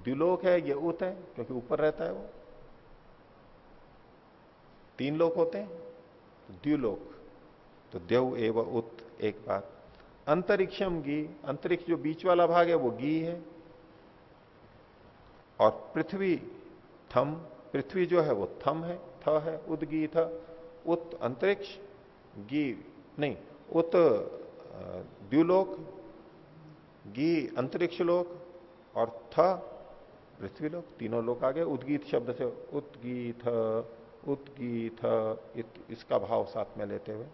द्विलोक है, ये उत है, क्योंकि ऊपर रहता है वो। तीन लोक होते हैं तो द्व्युलोक तो देव एव उत एक बात। अंतरिक्षम गी अंतरिक्ष जो बीच वाला भाग है, वो गी है। और पृथ्वी थम, पृथ्वी जो है, वो थम है, थ है उदगी थ उत अंतरिक्ष गी नहीं उत द्व्युलोक गी अंतरिक्ष लोक और थ पृथ्वी लोक, तीनों लोग आ गए उदगीत शब्द से, उदगीत उदगीत इसका भाव साथ में लेते हुए।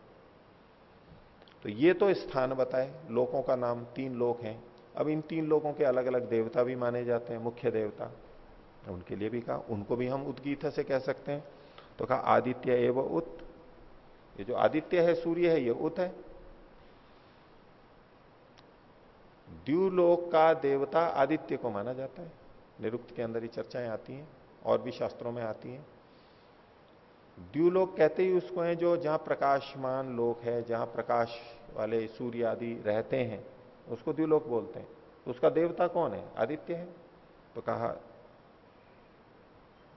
तो ये तो स्थान बताए, लोकों का नाम तीन लोक हैं। अब इन तीन लोगों के अलग अलग देवता भी माने जाते हैं, मुख्य देवता। उनके लिए भी कहा, उनको भी हम उदगीत से कह सकते हैं। तो कहा, आदित्य एवं उत। ये जो आदित्य है, सूर्य है, ये उत है। द्यूलोक का देवता आदित्य को माना जाता है। निरुक्त के अंदर ही चर्चाएँ आती हैं, और भी शास्त्रों में आती हैं। द्व्यूलोक कहते ही उसको हैं जो जहाँ प्रकाशमान लोक है, जहाँ प्रकाश वाले सूर्य आदि रहते हैं, उसको द्व्यूलोक बोलते हैं। तो उसका देवता कौन है? आदित्य है। तो कहा,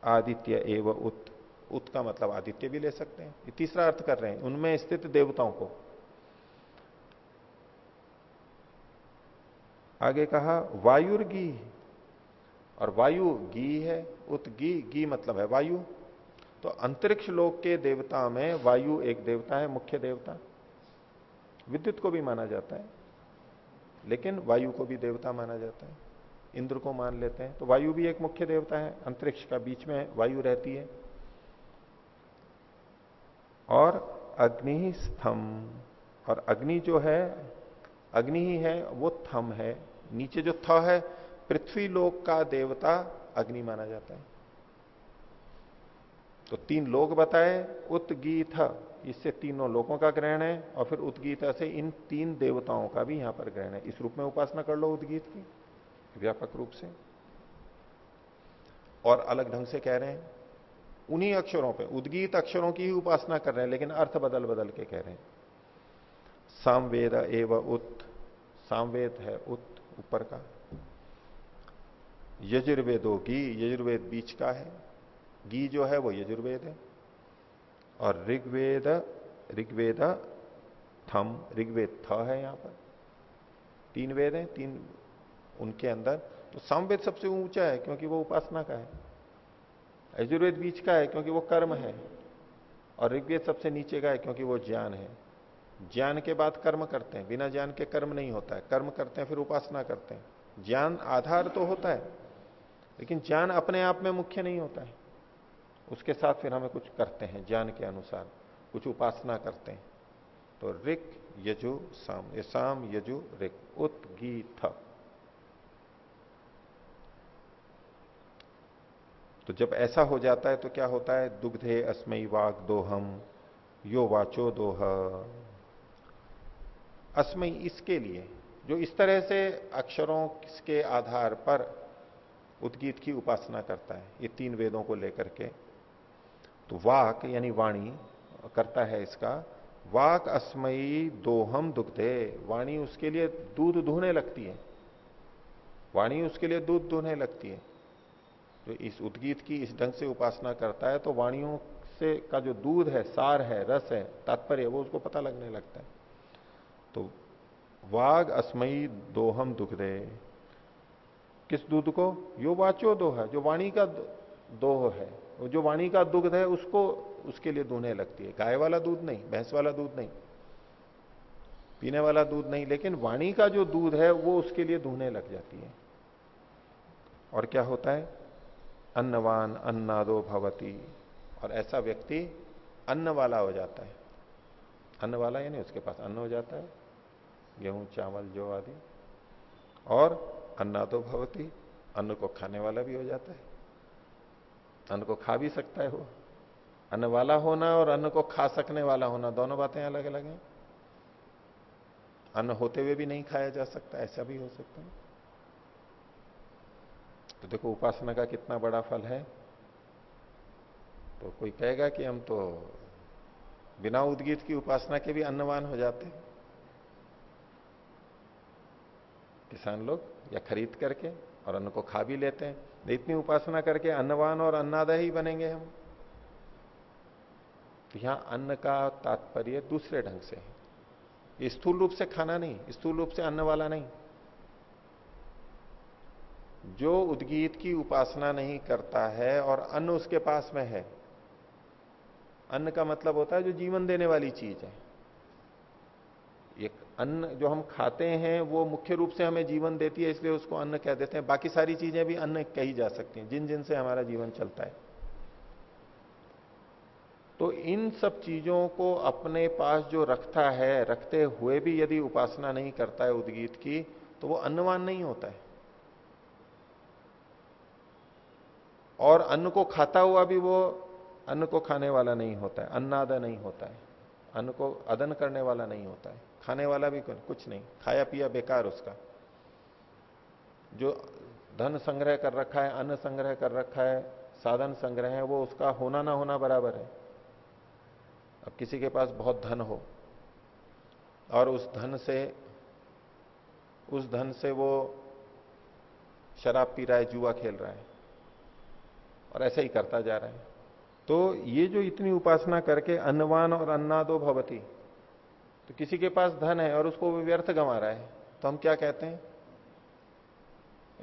आदित्य एव उत उत का मतलब आदित्य भी ले सकते हैं। ये तीसरा अर्थ कर रहे हैं, उनमें स्थित देवताओं को। आगे कहा वायुर्गी और वायु गी है, उत गी गी मतलब है वायु। तो अंतरिक्ष लोक के देवता में वायु एक देवता है, मुख्य देवता। विद्युत को भी माना जाता है, लेकिन वायु को भी देवता माना जाता है। इंद्र को मान लेते हैं तो वायु भी एक मुख्य देवता है, अंतरिक्ष का बीच में वायु रहती है। और अग्नि ही स्थम, और अग्नि जो है, अग्नि ही है, वो थम है, नीचे जो थ है पृथ्वी लोक का देवता अग्नि माना जाता है। तो तीन लोग बताए उत्गीत इससे तीनों लोगों का ग्रहण है, और फिर उदगीत से इन तीन देवताओं का भी यहाँ पर ग्रहण है। इस रूप में उपासना कर लो उदगीत की, व्यापक रूप से। और अलग ढंग से कह रहे हैं, उन्हीं अक्षरों पे, उद्गीत अक्षरों की ही उपासना कर रहे हैं, लेकिन अर्थ बदल बदल के कह रहे हैं। सामवेद एव उत, सामवेद है उत, ऊपर का। यजुर्वेदो गी यजुर्वेद बीच का है। गी जो है वो यजुर्वेद है। और ऋग्वेद ऋग्वेद थम, ऋग्वेद थ है यहाँ पर। तीन वेद हैं, तीन उनके अंदर। तो सामवेद सबसे ऊँचा है, क्योंकि वो उपासना का है। यजुर्वेद बीच का है, क्योंकि वो कर्म है। और ऋग्वेद सबसे नीचे का है, क्योंकि वो ज्ञान है। ज्ञान के बाद कर्म करते हैं, बिना ज्ञान के कर्म नहीं होता है। कर्म करते हैं, फिर उपासना करते हैं। ज्ञान आधार तो होता है लेकिन ज्ञान अपने आप में मुख्य नहीं होता है। उसके साथ फिर हमें कुछ करते हैं, ज्ञान के अनुसार कुछ उपासना करते हैं। तो ऋक यजु साम, ये साम यजु उत गी तो जब ऐसा हो जाता है तो क्या होता है? दुग्धे अस्मयी वाक दोहम यो वाचो दोह। अस्मयी इसके लिए, जो इस तरह से अक्षरों के आधार पर उद्गीत की उपासना करता है, ये तीन वेदों को लेकर के। तो वाक यानी वाणी करता है इसका, वाक अस्मयी दोहम दुग्धे। वाणी उसके लिए दूध दूहने लगती है। वाणी उसके लिए दूध दूहने लगती है। जो इस उद्गीत की इस ढंग से उपासना करता है तो वाणियों से का जो दूध है, सार है, रस है, तात्पर्य वो उसको पता लगने लगता है। तो वाग अस्मयी दोहम दुख दे किस दूध को? यो वाचो दो है, जो वाणी का दोह है। जो वाणी का दुग्ध है, उसको, उसके लिए दूहने लगती है। गाय वाला दूध नहीं, भैंस वाला दूध नहीं, पीने वाला दूध नहीं, लेकिन वाणी का जो दूध है, वो उसके लिए दूहने लग जाती है। और क्या होता है? अन्नवान अन्नादो भवती। और ऐसा व्यक्ति अन्न वाला हो जाता है। अन्न वाला यानी उसके पास अन्न हो जाता है, गेहूँ, चावल, जो आदि। और अन्ना तो भवती, अन्न को खाने वाला भी हो जाता है। अन्न को खा भी सकता है वो। अन्न वाला होना और अन्न को खा सकने वाला होना, दोनों बातें अलग अलग हैं। अन्न होते हुए भी नहीं खाया जा सकता, ऐसा भी हो सकता है। तो देखो, उपासना का कितना बड़ा फल है। तो कोई कहेगा कि हम तो बिना उद्गीत की उपासना के भी अन्नवान हो जाते किसान लोग या खरीद करके और अन्न को खा भी लेते हैं। इतनी उपासना करके अन्नवान और अन्नादय ही बनेंगे हम। तो यहाँ अन्न का तात्पर्य दूसरे ढंग से है। स्थूल रूप से खाना नहीं, स्थूल रूप से अन्न वाला नहीं। जो उद्गीत की उपासना नहीं करता है और अन्न उसके पास में है, अन्न का मतलब होता है जो जीवन देने वाली चीज़ है। एक अन्न जो हम खाते हैं, वो मुख्य रूप से हमें जीवन देती है, इसलिए उसको अन्न कह देते हैं। बाकी सारी चीज़ें भी अन्न कही जा सकती हैं जिन जिन से हमारा जीवन चलता है। तो इन सब चीज़ों को अपने पास जो रखता है, रखते हुए भी यदि उपासना नहीं करता है उद्गीत की तो वो अन्नवान नहीं होता है। और अन्न को खाता हुआ भी वो अन्न को खाने वाला नहीं होता है अन्नादा नहीं होता है। अन्न को अदन करने वाला नहीं होता है। खाने वाला भी कुछ नहीं। खाया पिया बेकार उसका। जो धन संग्रह कर रखा है, अन्न संग्रह कर रखा है, साधन संग्रह है, वो उसका होना ना होना बराबर है। अब किसी के पास बहुत धन हो और उस धन से, उस धन से वो शराब पी रहा है, जुआ खेल रहा है और ऐसा ही करता जा रहा है। तो ये जो इतनी उपासना करके अन्नवान और अन्नादो भवती तो किसी के पास धन है और उसको व्यर्थ गंवा रहा है तो हम क्या कहते हैं?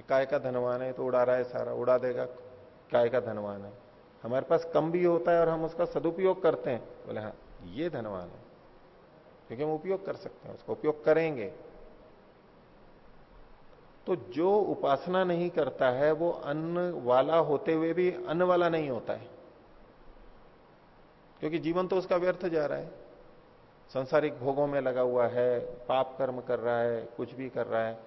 काय का धनवान है तो उड़ा रहा है सारा, उड़ा देगा, काय का धनवान है? हमारे पास कम भी होता है और हम उसका सदुपयोग करते हैं। बोले हाँ ये धनवान है। क्योंकि हम उपयोग कर सकते हैं, उसका उपयोग करेंगे। तो जो उपासना नहीं करता है, वो अन्न वाला होते हुए भी अन्न वाला नहीं होता है। क्योंकि जीवन तो उसका व्यर्थ जा रहा है। संसारिक भोगों में लगा हुआ है, पाप कर्म कर रहा है, कुछ भी कर रहा है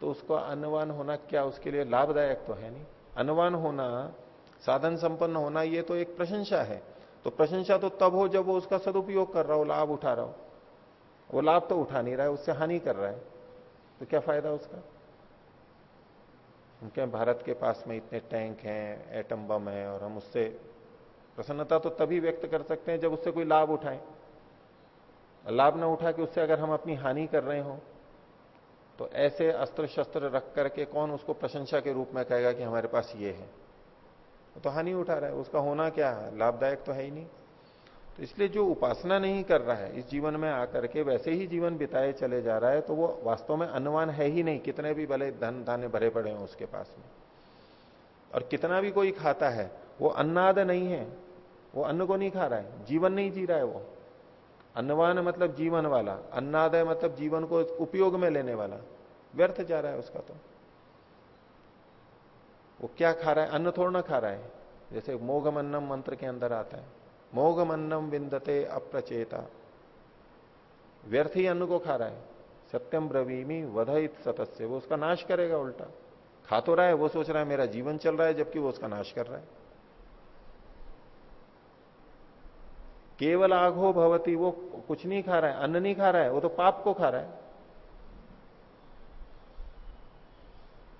तो उसको अन्नवान होना क्या उसके लिए लाभदायक तो है नहीं? अन्नवान होना, साधन संपन्न होना, ये तो एक प्रशंसा है। तो प्रशंसा तो तब हो जब वो उसका सदुपयोग कर रहा हो, लाभ उठा रहा हो। वो लाभ तो उठा नहीं रहा है, उससे हानि कर रहा है। तो क्या फ़ायदा उसका? उनके भारत के पास में इतने टैंक हैं, एटम बम है, और हम उससे प्रसन्नता तो तभी व्यक्त कर सकते हैं जब उससे कोई लाभ उठाए। लाभ ना उठा कि उससे अगर हम अपनी हानि कर रहे हो तो ऐसे अस्त्र शस्त्र रख करके कौन उसको प्रशंसा के रूप में कहेगा कि हमारे पास ये है? तो हानि उठा रहा है, उसका होना क्या है? लाभदायक तो है ही नहीं। तो इसलिए जो उपासना नहीं कर रहा है, इस जीवन में आकर के वैसे ही जीवन बिताए चले जा रहा है तो वो वास्तव में अनुमान है ही नहीं। कितने भी भले धन धान्य भरे पड़े हैं उसके पास में। और कितना भी कोई खाता है, वो अन्नाद नहीं है। वो अन्न को नहीं खा रहा है। जीवन नहीं जी रहा है वो। अन्नवान मतलब जीवन वाला, अन्नादय मतलब जीवन को उपयोग में लेने वाला। व्यर्थ जा रहा है उसका तो। वो क्या खा रहा है? अन्न थोड़ा ना खा रहा है। जैसे मोघमन्नम मंत्र के अंदर आता है, मोघमन्नम विंदते अप्रचेता। व्यर्थ ही अन्न को खा रहा है। सत्यम ब्रवीमी वधित सतस्य। वो उसका नाश करेगा उल्टा। खा तो रहा है, वो सोच रहा है मेरा जीवन चल रहा है, जबकि वो उसका नाश कर रहा है। केवल आघो भवती, वो कुछ नहीं खा रहा है, अन्न नहीं खा रहा है, वो तो पाप को खा रहा है।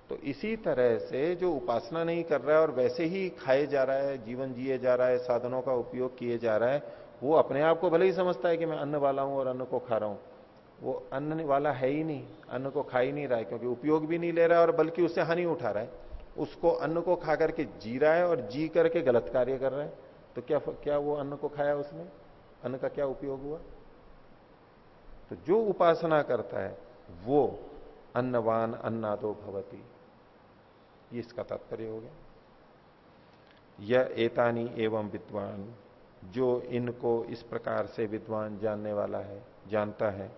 तो इसी तरह से जो उपासना नहीं कर रहा है और वैसे ही खाए जा रहा है, जीवन जिए जा रहा है, साधनों का उपयोग किए जा रहा है, वो अपने आप को भले ही समझता है कि मैं अन्न वाला हूँ और अन्न को खा रहा हूँ। वो अन्न वाला है ही नहीं, अन्न को खा ही नहीं रहा है, क्योंकि उपयोग भी नहीं ले रहा है और बल्कि उससे हानि उठा रहा है। उसको अन्न को खा करके जी रहा है और जी करके गलत कार्य कर रहा है। तो क्या क्या वो अन्न को खाया उसने? अन्न का क्या उपयोग हुआ? तो जो उपासना करता है, वो अन्नवान अन्नादो भवती। ये इसका तात्पर्य हो गया। यह एतानी एवं विद्वान, जो इनको इस प्रकार से विद्वान जानने वाला है, जानता है।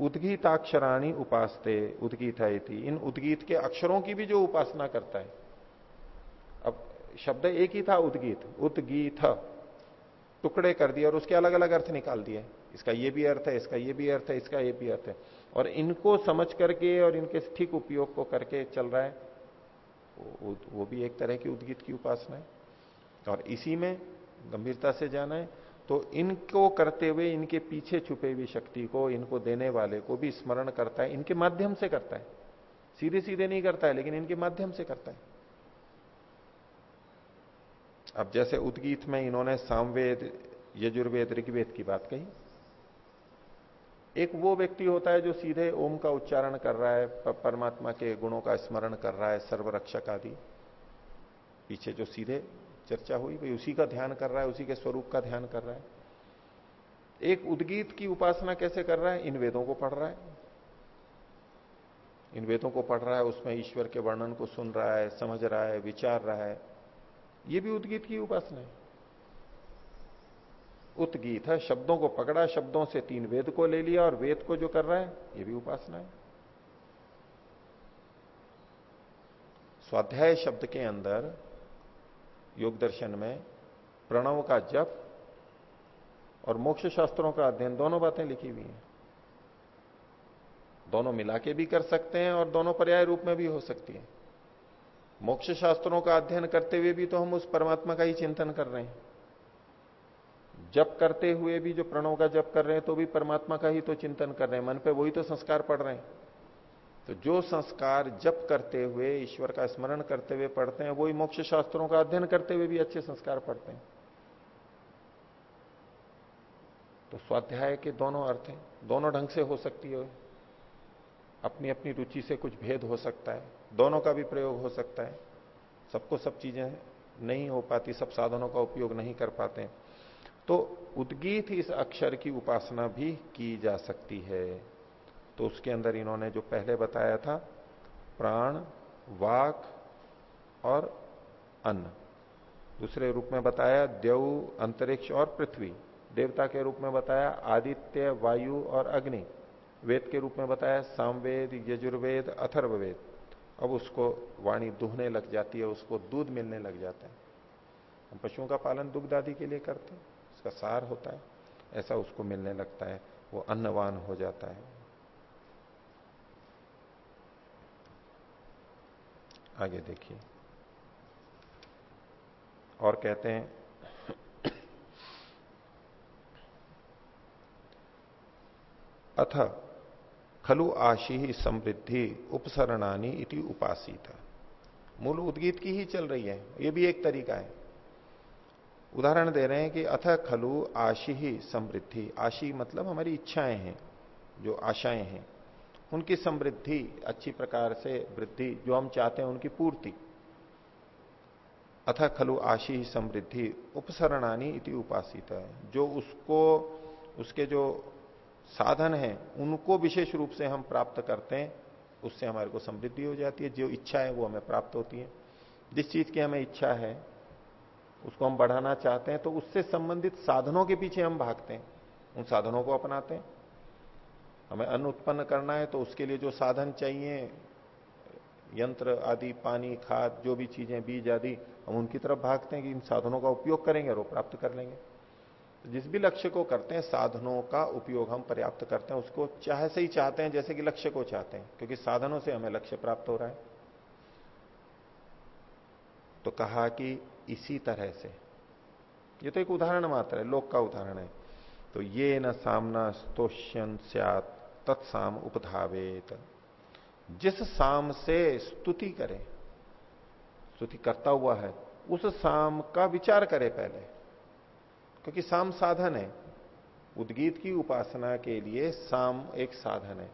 उद्गीताक्षराणी उपासते, उद्गीत है इन उद्गीत के अक्षरों की भी जो उपासना करता है शब्द एक ही था उदगीत। उदगीत। टुकड़े कर दिए और उसके अलग अलग अर्थ निकाल दिए। इसका ये भी अर्थ है इसका ये भी अर्थ है इसका ये भी अर्थ है। और इनको समझ करके और इनके ठीक उपयोग को करके चल रहा है वो, वो भी एक तरह की उद्गीत की उपासना है। और इसी में गंभीरता से जाना है तो इनको करते हुए इनके पीछे छुपे हुई शक्ति को इनको देने वाले को भी स्मरण करता है। इनके माध्यम से करता है। सीधे सीधे नहीं करता है लेकिन इनके माध्यम से करता है। अब जैसे उद्गीत में इन्होंने सामवेद, यजुर्वेद, ऋग्वेद की बात कही, एक वो व्यक्ति होता है जो सीधे ओम का उच्चारण कर रहा है परमात्मा के गुणों का स्मरण कर रहा है, सर्वरक्षक आदि। पीछे जो सीधे चर्चा हुई भाई उसी का ध्यान कर रहा है, उसी के स्वरूप का ध्यान कर रहा है। एक उद्गीत की उपासना कैसे कर रहा है? इन वेदों को पढ़ रहा है। इन वेदों को पढ़ रहा है, उसमें ईश्वर के वर्णन को सुन रहा है, समझ रहा है, विचार रहा है। ये भी उद्गीत की उपासना है। उत्गीत है, शब्दों को पकड़ा, शब्दों से तीन वेद को ले लिया और वेद को जो कर रहा है, ये भी उपासना है। स्वाध्याय शब्द के अंदर योग दर्शन में प्रणव का जप और मोक्ष शास्त्रों का अध्ययन दोनों बातें लिखी हुई हैं। दोनों मिला के भी कर सकते हैं और दोनों पर्याय रूप में भी हो सकती है। मोक्ष शास्त्रों का अध्ययन करते हुए भी तो हम उस परमात्मा का ही चिंतन कर रहे हैं। जप करते हुए भी जो प्रणव का जप कर रहे हैं तो भी परमात्मा का ही तो चिंतन कर रहे हैं। मन पे वही तो संस्कार पड़ रहे हैं। तो जो संस्कार जप करते हुए, ईश्वर का स्मरण करते हुए पढ़ते हैं, वही मोक्ष शास्त्रों का अध्ययन करते हुए भी अच्छे संस्कार पढ़ते हैं। तो स्वाध्याय के दोनों अर्थ हैं, दोनों ढंग से हो सकती है। अपनी अपनी रुचि से कुछ भेद हो सकता है, दोनों का भी प्रयोग हो सकता है। सबको सब चीज़ें नहीं हो पाती, सब साधनों का उपयोग नहीं कर पाते तो उद्गीत इस अक्षर की उपासना भी की जा सकती है। तो उसके अंदर इन्होंने जो पहले बताया था, प्राण, वाक और अन्न। दूसरे रूप में बताया देव अंतरिक्ष और पृथ्वी। देवता के रूप में बताया, आदित्य, वायु और अग्नि। वेद के रूप में बताया, सामवेद, यजुर्वेद, अथर्ववेद। अब उसको वाणी दुहने लग जाती है, उसको दूध मिलने लग जाता है। हम पशुओं का पालन दुग्ध आदि के लिए करते हैं, उसका सार होता है, ऐसा उसको मिलने लगता है, वो अन्नवान हो जाता है। आगे देखिए। और कहते हैं, अथ खलु आशी ही समृद्धि उपसरणानी इति उपासित। मूल उद्गीत की ही चल रही है, ये भी एक तरीका है। उदाहरण दे रहे हैं कि अथ खलु आशी ही समृद्धि। आशी मतलब हमारी इच्छाएँ हैं, जो आशाएँ हैं। उनकी समृद्धि, अच्छी प्रकार से वृद्धि, जो हम चाहते हैं उनकी पूर्ति। अथा खलु आशी समृद्धि उपसरणानी इति उपासित है। जो उसको, उसके जो साधन है, उनको विशेष रूप से हम प्राप्त करते हैं, उससे हमारे को समृद्धि हो जाती है। जो इच्छा है, वो हमें प्राप्त होती है। जिस चीज़ की हमें इच्छा है, उसको हम बढ़ाना चाहते हैं तो उससे संबंधित साधनों के पीछे हम भागते हैं। उन साधनों को अपनाते हैं। हमें अन्न उत्पन्न करना है तो उसके लिए जो साधन चाहिए, यंत्र आदि, पानी, खाद, जो भी चीज़ें, बीज आदि, हम उनकी तरफ़ भागते हैं कि इन साधनों का उपयोग करेंगे और वो प्राप्त कर लेंगे। जिस भी लक्ष्य को करते हैं, साधनों का उपयोग हम पर्याप्त करते हैं, उसको चाहे से ही चाहते हैं, जैसे कि लक्ष्य को चाहते हैं, क्योंकि साधनों से हमें लक्ष्य प्राप्त हो रहा है। तो कहा कि इसी तरह से, ये तो एक उदाहरण मात्र है, लोक का उदाहरण है। तो ये न सामना स्तोष्यन स्यात तत्साम उपधावेत। जिस साम से स्तुति करे, स्तुति करता हुआ है, उस साम का विचार करे पहले। क्योंकि साम साधन है। उद्गीत की उपासना के लिए साम एक साधन है।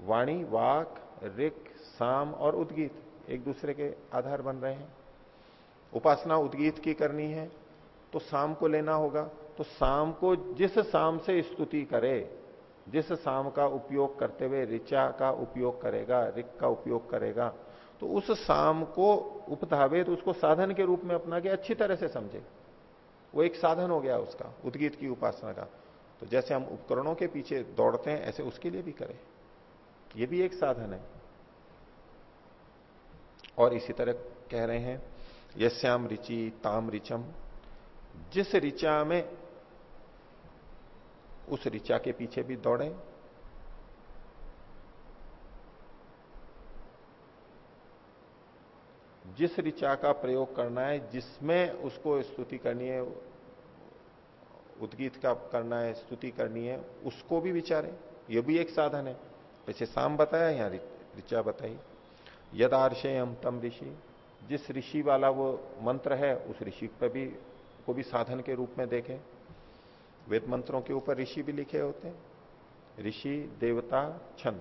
वाणी, वाक, रिक, साम और उद्गीत एक दूसरे के आधार बन रहे हैं। उपासना उद्गीत की करनी है तो साम को लेना होगा। तो साम को जिस साम से स्तुति करे, जिस साम का उपयोग करते हुए ऋचा का उपयोग करेगा, रिक का उपयोग करेगा तो उस साम को उपधावे तो उसको साधन के रूप में अपना के अच्छी तरह से समझे। वो एक साधन हो गया उसका, उद्गीत की उपासना का। तो जैसे हम उपकरणों के पीछे दौड़ते हैं, ऐसे उसके लिए भी करें। ये भी एक साधन है। और इसी तरह कह रहे हैं यश्याम रिचि ताम रिचम जिस ऋचा में, उस ऋचा के पीछे भी दौड़े जिस ऋचा का प्रयोग करना है, जिसमें उसको स्तुति करनी है, उद्गीत का करना है, स्तुति करनी है, उसको भी विचारें। यह भी एक साधन है। वैसे शाम बताया, यहाँ ऋचा बताई। यदार्शय हम तम ऋषि। जिस ऋषि वाला वो मंत्र है, उस ऋषि पर भी, को भी साधन के रूप में देखें। वेद मंत्रों के ऊपर ऋषि भी लिखे होते हैं। ऋषि, देवता, छंद।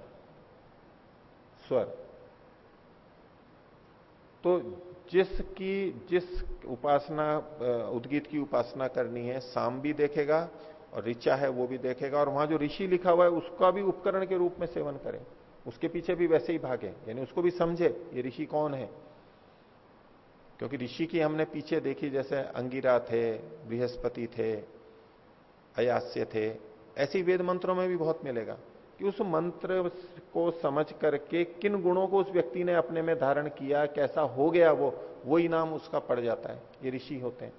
स्वर। तो जिसकी, जिस उपासना उद्गीत की उपासना करनी है, साम भी देखेगा और ऋचा है वो भी देखेगा और वहाँ जो ऋषि लिखा हुआ है, उसका भी उपकरण के रूप में सेवन करें। उसके पीछे भी वैसे ही भागे, यानी उसको भी समझे, ये ऋषि कौन है? क्योंकि ऋषि की हमने पीछे देखी, जैसे अंगिरा थे, बृहस्पति थे, अयास्य थे, ऐसी वेद मंत्रों में भी बहुत मिलेगा। कि उस मंत्र को समझ करके किन गुणों को उस व्यक्ति ने अपने में धारण किया, कैसा हो गया वो, वही नाम उसका पड़ जाता है। ये ऋषि होते हैं।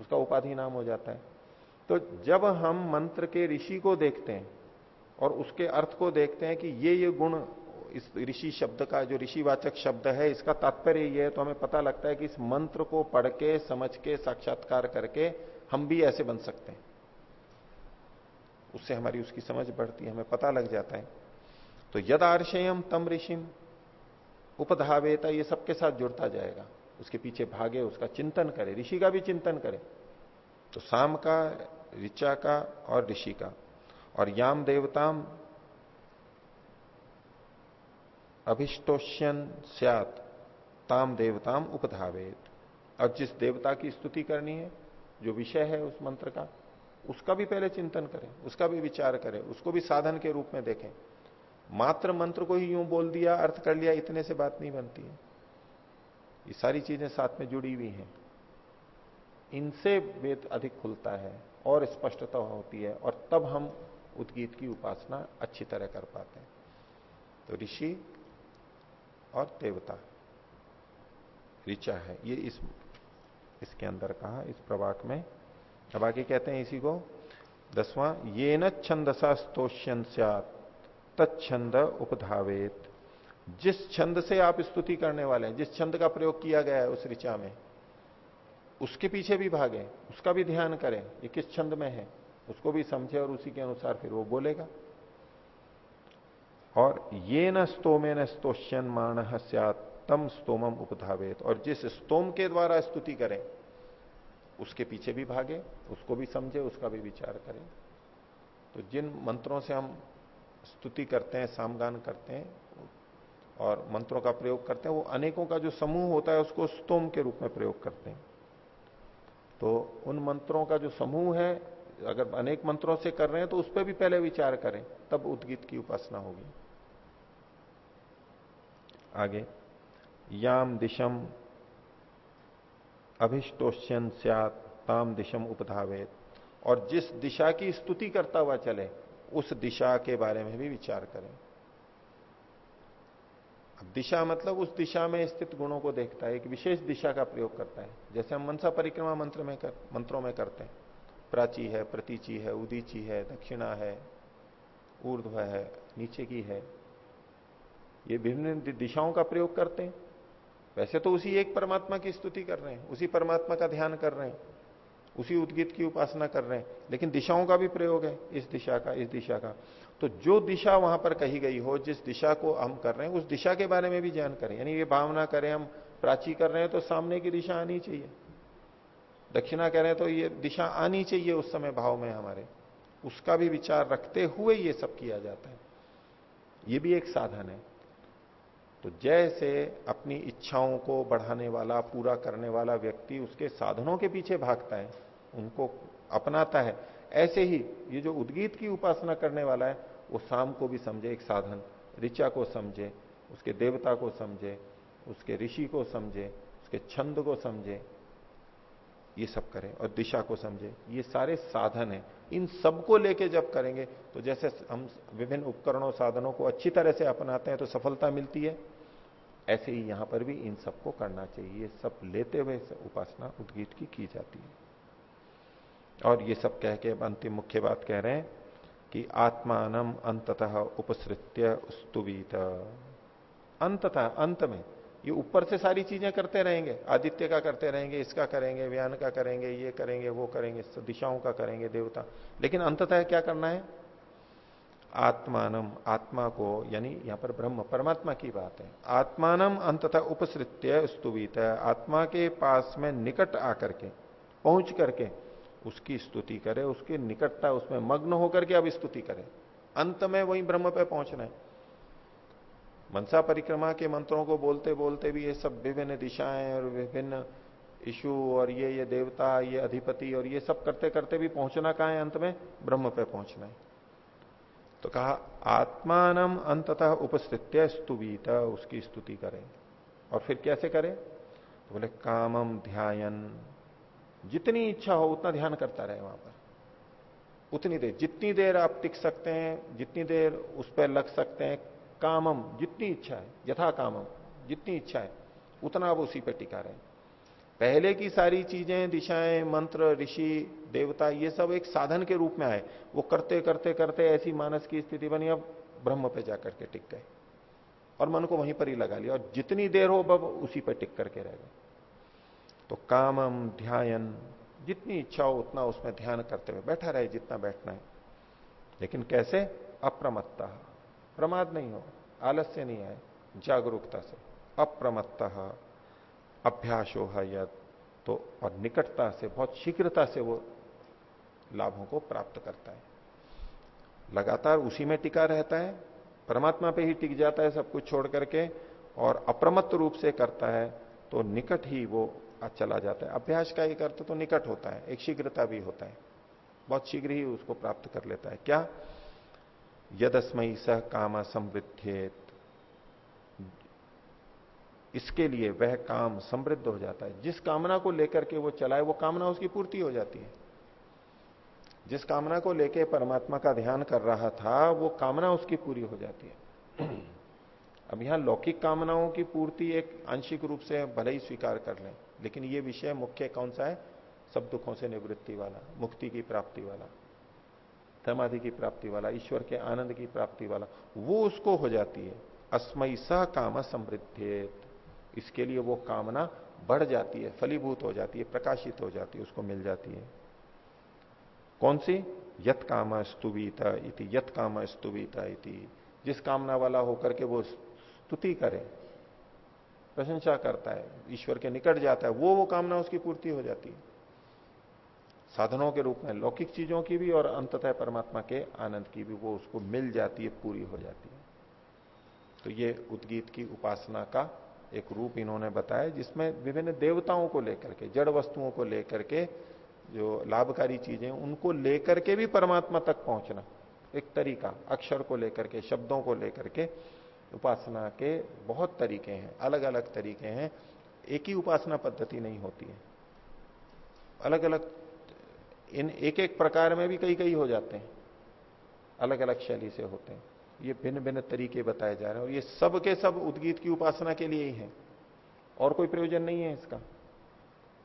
उसका उपाधि नाम हो जाता है। तो जब हम मंत्र के ऋषि को देखते हैं और उसके अर्थ को देखते हैं कि ये ये गुण, इस ऋषि शब्द का, जो ऋषिवाचक शब्द है, इसका तात्पर्य ये है तो हमें पता लगता है कि इस मंत्र को पढ़ के, समझ के, साक्षात्कार करके हम भी ऐसे बन सकते हैं। उससे हमारी उसकी समझ बढ़ती है, हमें पता लग जाता है। तो यद आर्षयम तम ऋषिम उपधावेता, ये सबके साथ जुड़ता जाएगा। उसके पीछे भागे, उसका चिंतन करे, ऋषि का भी चिंतन करे। तो शाम का, ऋचा का और ऋषि का। और याम देवताम अभिष्टोष्यन स्यात, ताम देवताम उपधावेत। अब जिस देवता की स्तुति करनी है, जो विषय है उस मंत्र का उसका भी पहले चिंतन करें, उसका भी विचार करें, उसको भी साधन के रूप में देखें। मात्र मंत्र को ही यूँ बोल दिया, अर्थ कर लिया, इतने से बात नहीं बनती है। ये सारी चीज़ें साथ में जुड़ी हुई हैं। इनसे वेद अधिक खुलता है और स्पष्टता होती है और तब हम उद्गीत की उपासना अच्छी तरह कर पाते हैं। तो ऋषि और देवता, ऋचा है, ये इस, इसके अंदर कहा, इस प्रवाक में अब आगे कहते हैं इसी को, दसवां ये न छंदसा स्तोष्यन तत्छंद उपधावेत। जिस छंद से आप स्तुति करने वाले हैं, जिस छंद का प्रयोग किया गया है उस ऋचा में, उसके पीछे भी भागे, उसका भी ध्यान करें, ये किस छंद में है, उसको भी समझे और उसी के अनुसार फिर वो बोलेगा। और ये न स्तोमे न स्तोष्यन मान तम स्तोमम उपधावेत। और जिस स्तोम के द्वारा स्तुति करें उसके पीछे भी भागे, उसको भी समझे, उसका भी विचार करें। तो जिन मंत्रों से हम स्तुति करते हैं, सामगान करते हैं और मंत्रों का प्रयोग करते हैं, वो अनेकों का जो समूह होता है, उसको स्तोम के रूप में प्रयोग करते हैं। तो उन मंत्रों का जो समूह है, अगर अनेक मंत्रों से कर रहे हैं तो उस पर भी पहले विचार करें, तब उद्गीत की उपासना होगी। आगे, याम दिशम अभिष्टोष्यन स्यात ताम दिशम उपधावेत। और जिस दिशा की स्तुति करता हुआ चले उस दिशा के बारे में भी विचार करें। दिशा मतलब उस दिशा में स्थित गुणों को देखता है एक विशेष दिशा का प्रयोग करता है। जैसे हम मनसा परिक्रमा मंत्र में कर, मंत्रों में करते हैं। प्राची है प्रतीची है उदीची है दक्षिणा है ऊर्ध्व है नीचे की है। ये विभिन्न दिशाओं का प्रयोग करते हैं। वैसे तो उसी एक परमात्मा की स्तुति कर रहे हैं, उसी परमात्मा का ध्यान कर रहे हैं, उसी उद्गीत की उपासना कर रहे हैं। लेकिन दिशाओं का भी प्रयोग है, इस दिशा का, इस दिशा का। तो जो दिशा वहाँ पर कही गई हो, जिस दिशा को हम कर रहे हैं, उस दिशा के बारे में भी ज्ञान करें। यानी ये भावना करें हम, प्राची कर रहे हैं तो सामने की दिशा आनी चाहिए। दक्षिणा कह रहे हैं तो ये दिशा आनी चाहिए उस समय भाव में हमारे। उसका भी विचार रखते हुए ये सब किया जाता है। ये भी एक साधन है। तो जैसे अपनी इच्छाओं को बढ़ाने वाला, पूरा करने वाला व्यक्ति उसके साधनों के पीछे भागता है, उनको अपनाता है। ऐसे ही ये जो उद्गीत की उपासना करने वाला है, वो शाम को भी समझे एक साधन, ऋचा को समझे, उसके देवता को समझे, उसके ऋषि को समझे, उसके छंद को समझे, ये सब करें और दिशा को समझे। ये सारे साधन हैं। इन सबको लेके जब करेंगे तो जैसे हम विभिन्न उपकरणों, साधनों को अच्छी तरह से अपनाते हैं तो सफलता मिलती है। ऐसे ही यहाँ पर भी इन सबको करना चाहिए। सब लेते हुए उपासना उद्गीत की की जाती है। और ये सब कह के अब अंतिम मुख्य बात कह रहे हैं कि आत्मान अंततः उपसृत्य स्तुवीत। अंततः, अंत में ये ऊपर से सारी चीज़ें करते रहेंगे। आदित्य का करते रहेंगे, इसका करेंगे, व्यान का करेंगे, ये करेंगे, वो करेंगे, दिशाओं का करेंगे, देवता। लेकिन अंततः क्या करना है? आत्मानम आत्मा को, यानी यहाँ पर ब्रह्म, परमात्मा की बात है। आत्मानम अंततः उपसृत्य स्तुवित आत्मा के पास में निकट आकर के, पहुँच करके उसकी स्तुति करे, उसकी निकटता, उसमें मग्न होकर के अब स्तुति करे। अंत में वही ब्रह्म पे पहुँचना है। मनसा परिक्रमा के मंत्रों को बोलते बोलते भी ये सब विभिन्न दिशाएँ और विभिन्न इशु और ये ये देवता, ये अधिपति और ये सब करते करते भी पहुँचना कहा है? अंत में ब्रह्म पे पहुँचना है। तो कहा आत्मान अंततः उपस्थित स्तुवीत, उसकी स्तुति करें। और फिर कैसे करें? तो बोले, कामम ध्यान जितनी इच्छा हो, उतना ध्यान करता रहे वहाँ पर। उतनी देर, जितनी देर आप टिक सकते हैं, जितनी देर उस पर लग सकते हैं, कामम, जितनी इच्छा है, यथा कामम, जितनी इच्छा है, उतना आप उसी पर टिका रहे पहले की सारी चीज़ें, दिशाएँ, मंत्र, ऋषि, देवता, ये सब एक साधन के रूप में आए। वो करते करते करते ऐसी मानस की स्थिति बनी, अब ब्रह्म पे जाकर के टिक गए। और मन को वहीं पर ही लगा लिया, और जितनी देर हो बब उसी पर टिक करके रह गए। तो कामम ध्यान जितनी इच्छा हो, उतना उसमें ध्यान करते हुए बैठा रहे, जितना बैठना है। लेकिन कैसे? अप्रमत्ता। प्रमाद नहीं हो, आलस्य नहीं आए, जागरूकता से। अप्रमत्ता। अभ्यासो है तो और निकटता से, बहुत शीघ्रता से वो लाभों को प्राप्त करता है। लगातार उसी में टिका रहता है, परमात्मा पे ही टिक जाता है सब कुछ छोड़ करके, और अप्रमत्त रूप से करता है तो निकट ही वो चला जाता है। अभ्यास का एक अर्थ तो निकट होता है, एक शीघ्रता भी होता है। बहुत शीघ्र ही उसको प्राप्त कर लेता है। क्या? यदस्मयी सह काम समृद्ध इसके लिए वह काम समृद्ध हो जाता है। जिस कामना को लेकर के वो चलाए वो कामना उसकी पूर्ति हो जाती है। जिस कामना को लेकर परमात्मा का ध्यान कर रहा था, वो कामना उसकी पूरी हो जाती है। अब यहाँ लौकिक कामनाओं की पूर्ति एक आंशिक रूप से भले ही स्वीकार कर लें, लेकिन ये विषय मुख्य कौन सा है? सब दुखों से निवृत्ति वाला, मुक्ति की प्राप्ति वाला, समाधि की प्राप्ति वाला, ईश्वर के आनंद की प्राप्ति वाला, वो उसको हो जाती है। अस्मय स काम समृद्धि इसके लिए वो कामना बढ़ जाती है, फलीभूत हो जाती है, प्रकाशित हो जाती है, उसको मिल जाती है। कौन सी? यत काम स्तुवीता इति, यत काम स्तुविता इति। जिस कामना वाला होकर के वो स्तुति करे, प्रशंसा करता है, ईश्वर के निकट जाता है, वो वो कामना उसकी पूर्ति हो जाती है। साधनों के रूप में, लौकिक चीज़ों की भी और अंततः परमात्मा के आनंद की भी वो उसको मिल जाती है, पूरी हो जाती है। तो ये उद्गीत की उपासना का एक रूप इन्होंने बताया, जिसमें विभिन्न देवताओं को लेकर के, जड़ वस्तुओं को लेकर के जो लाभकारी चीज़ें उनको लेकर के भी परमात्मा तक पहुँचना। एक तरीका, अक्षर को लेकर के, शब्दों को लेकर के उपासना के बहुत तरीके हैं अलग अलग तरीके हैं। एक ही उपासना पद्धति नहीं होती है। अलग अलग इन एक एक प्रकार में भी कई कई हो जाते हैं अलग अलग शैली से होते हैं। ये भिन्न भिन्न तरीके बताए जा रहे हैं और ये सब के सब उद्गीत की उपासना के लिए ही है। और कोई प्रयोजन नहीं है इसका।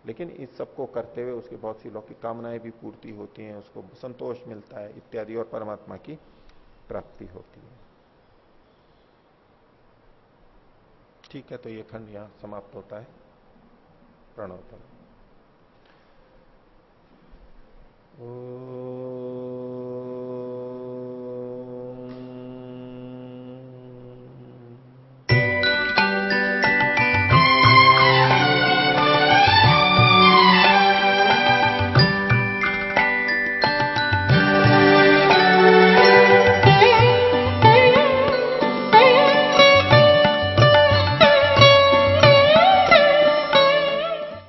लेकिन इस सबको करते हुए उसकी बहुत सी लौकिक कामनाएँ भी पूर्ति होती हैं, उसको संतोष मिलता है, इत्यादि और परमात्मा की प्राप्ति होती है। ठीक है तो ये खंड यहाँ समाप्त होता है। प्रणवतम ओ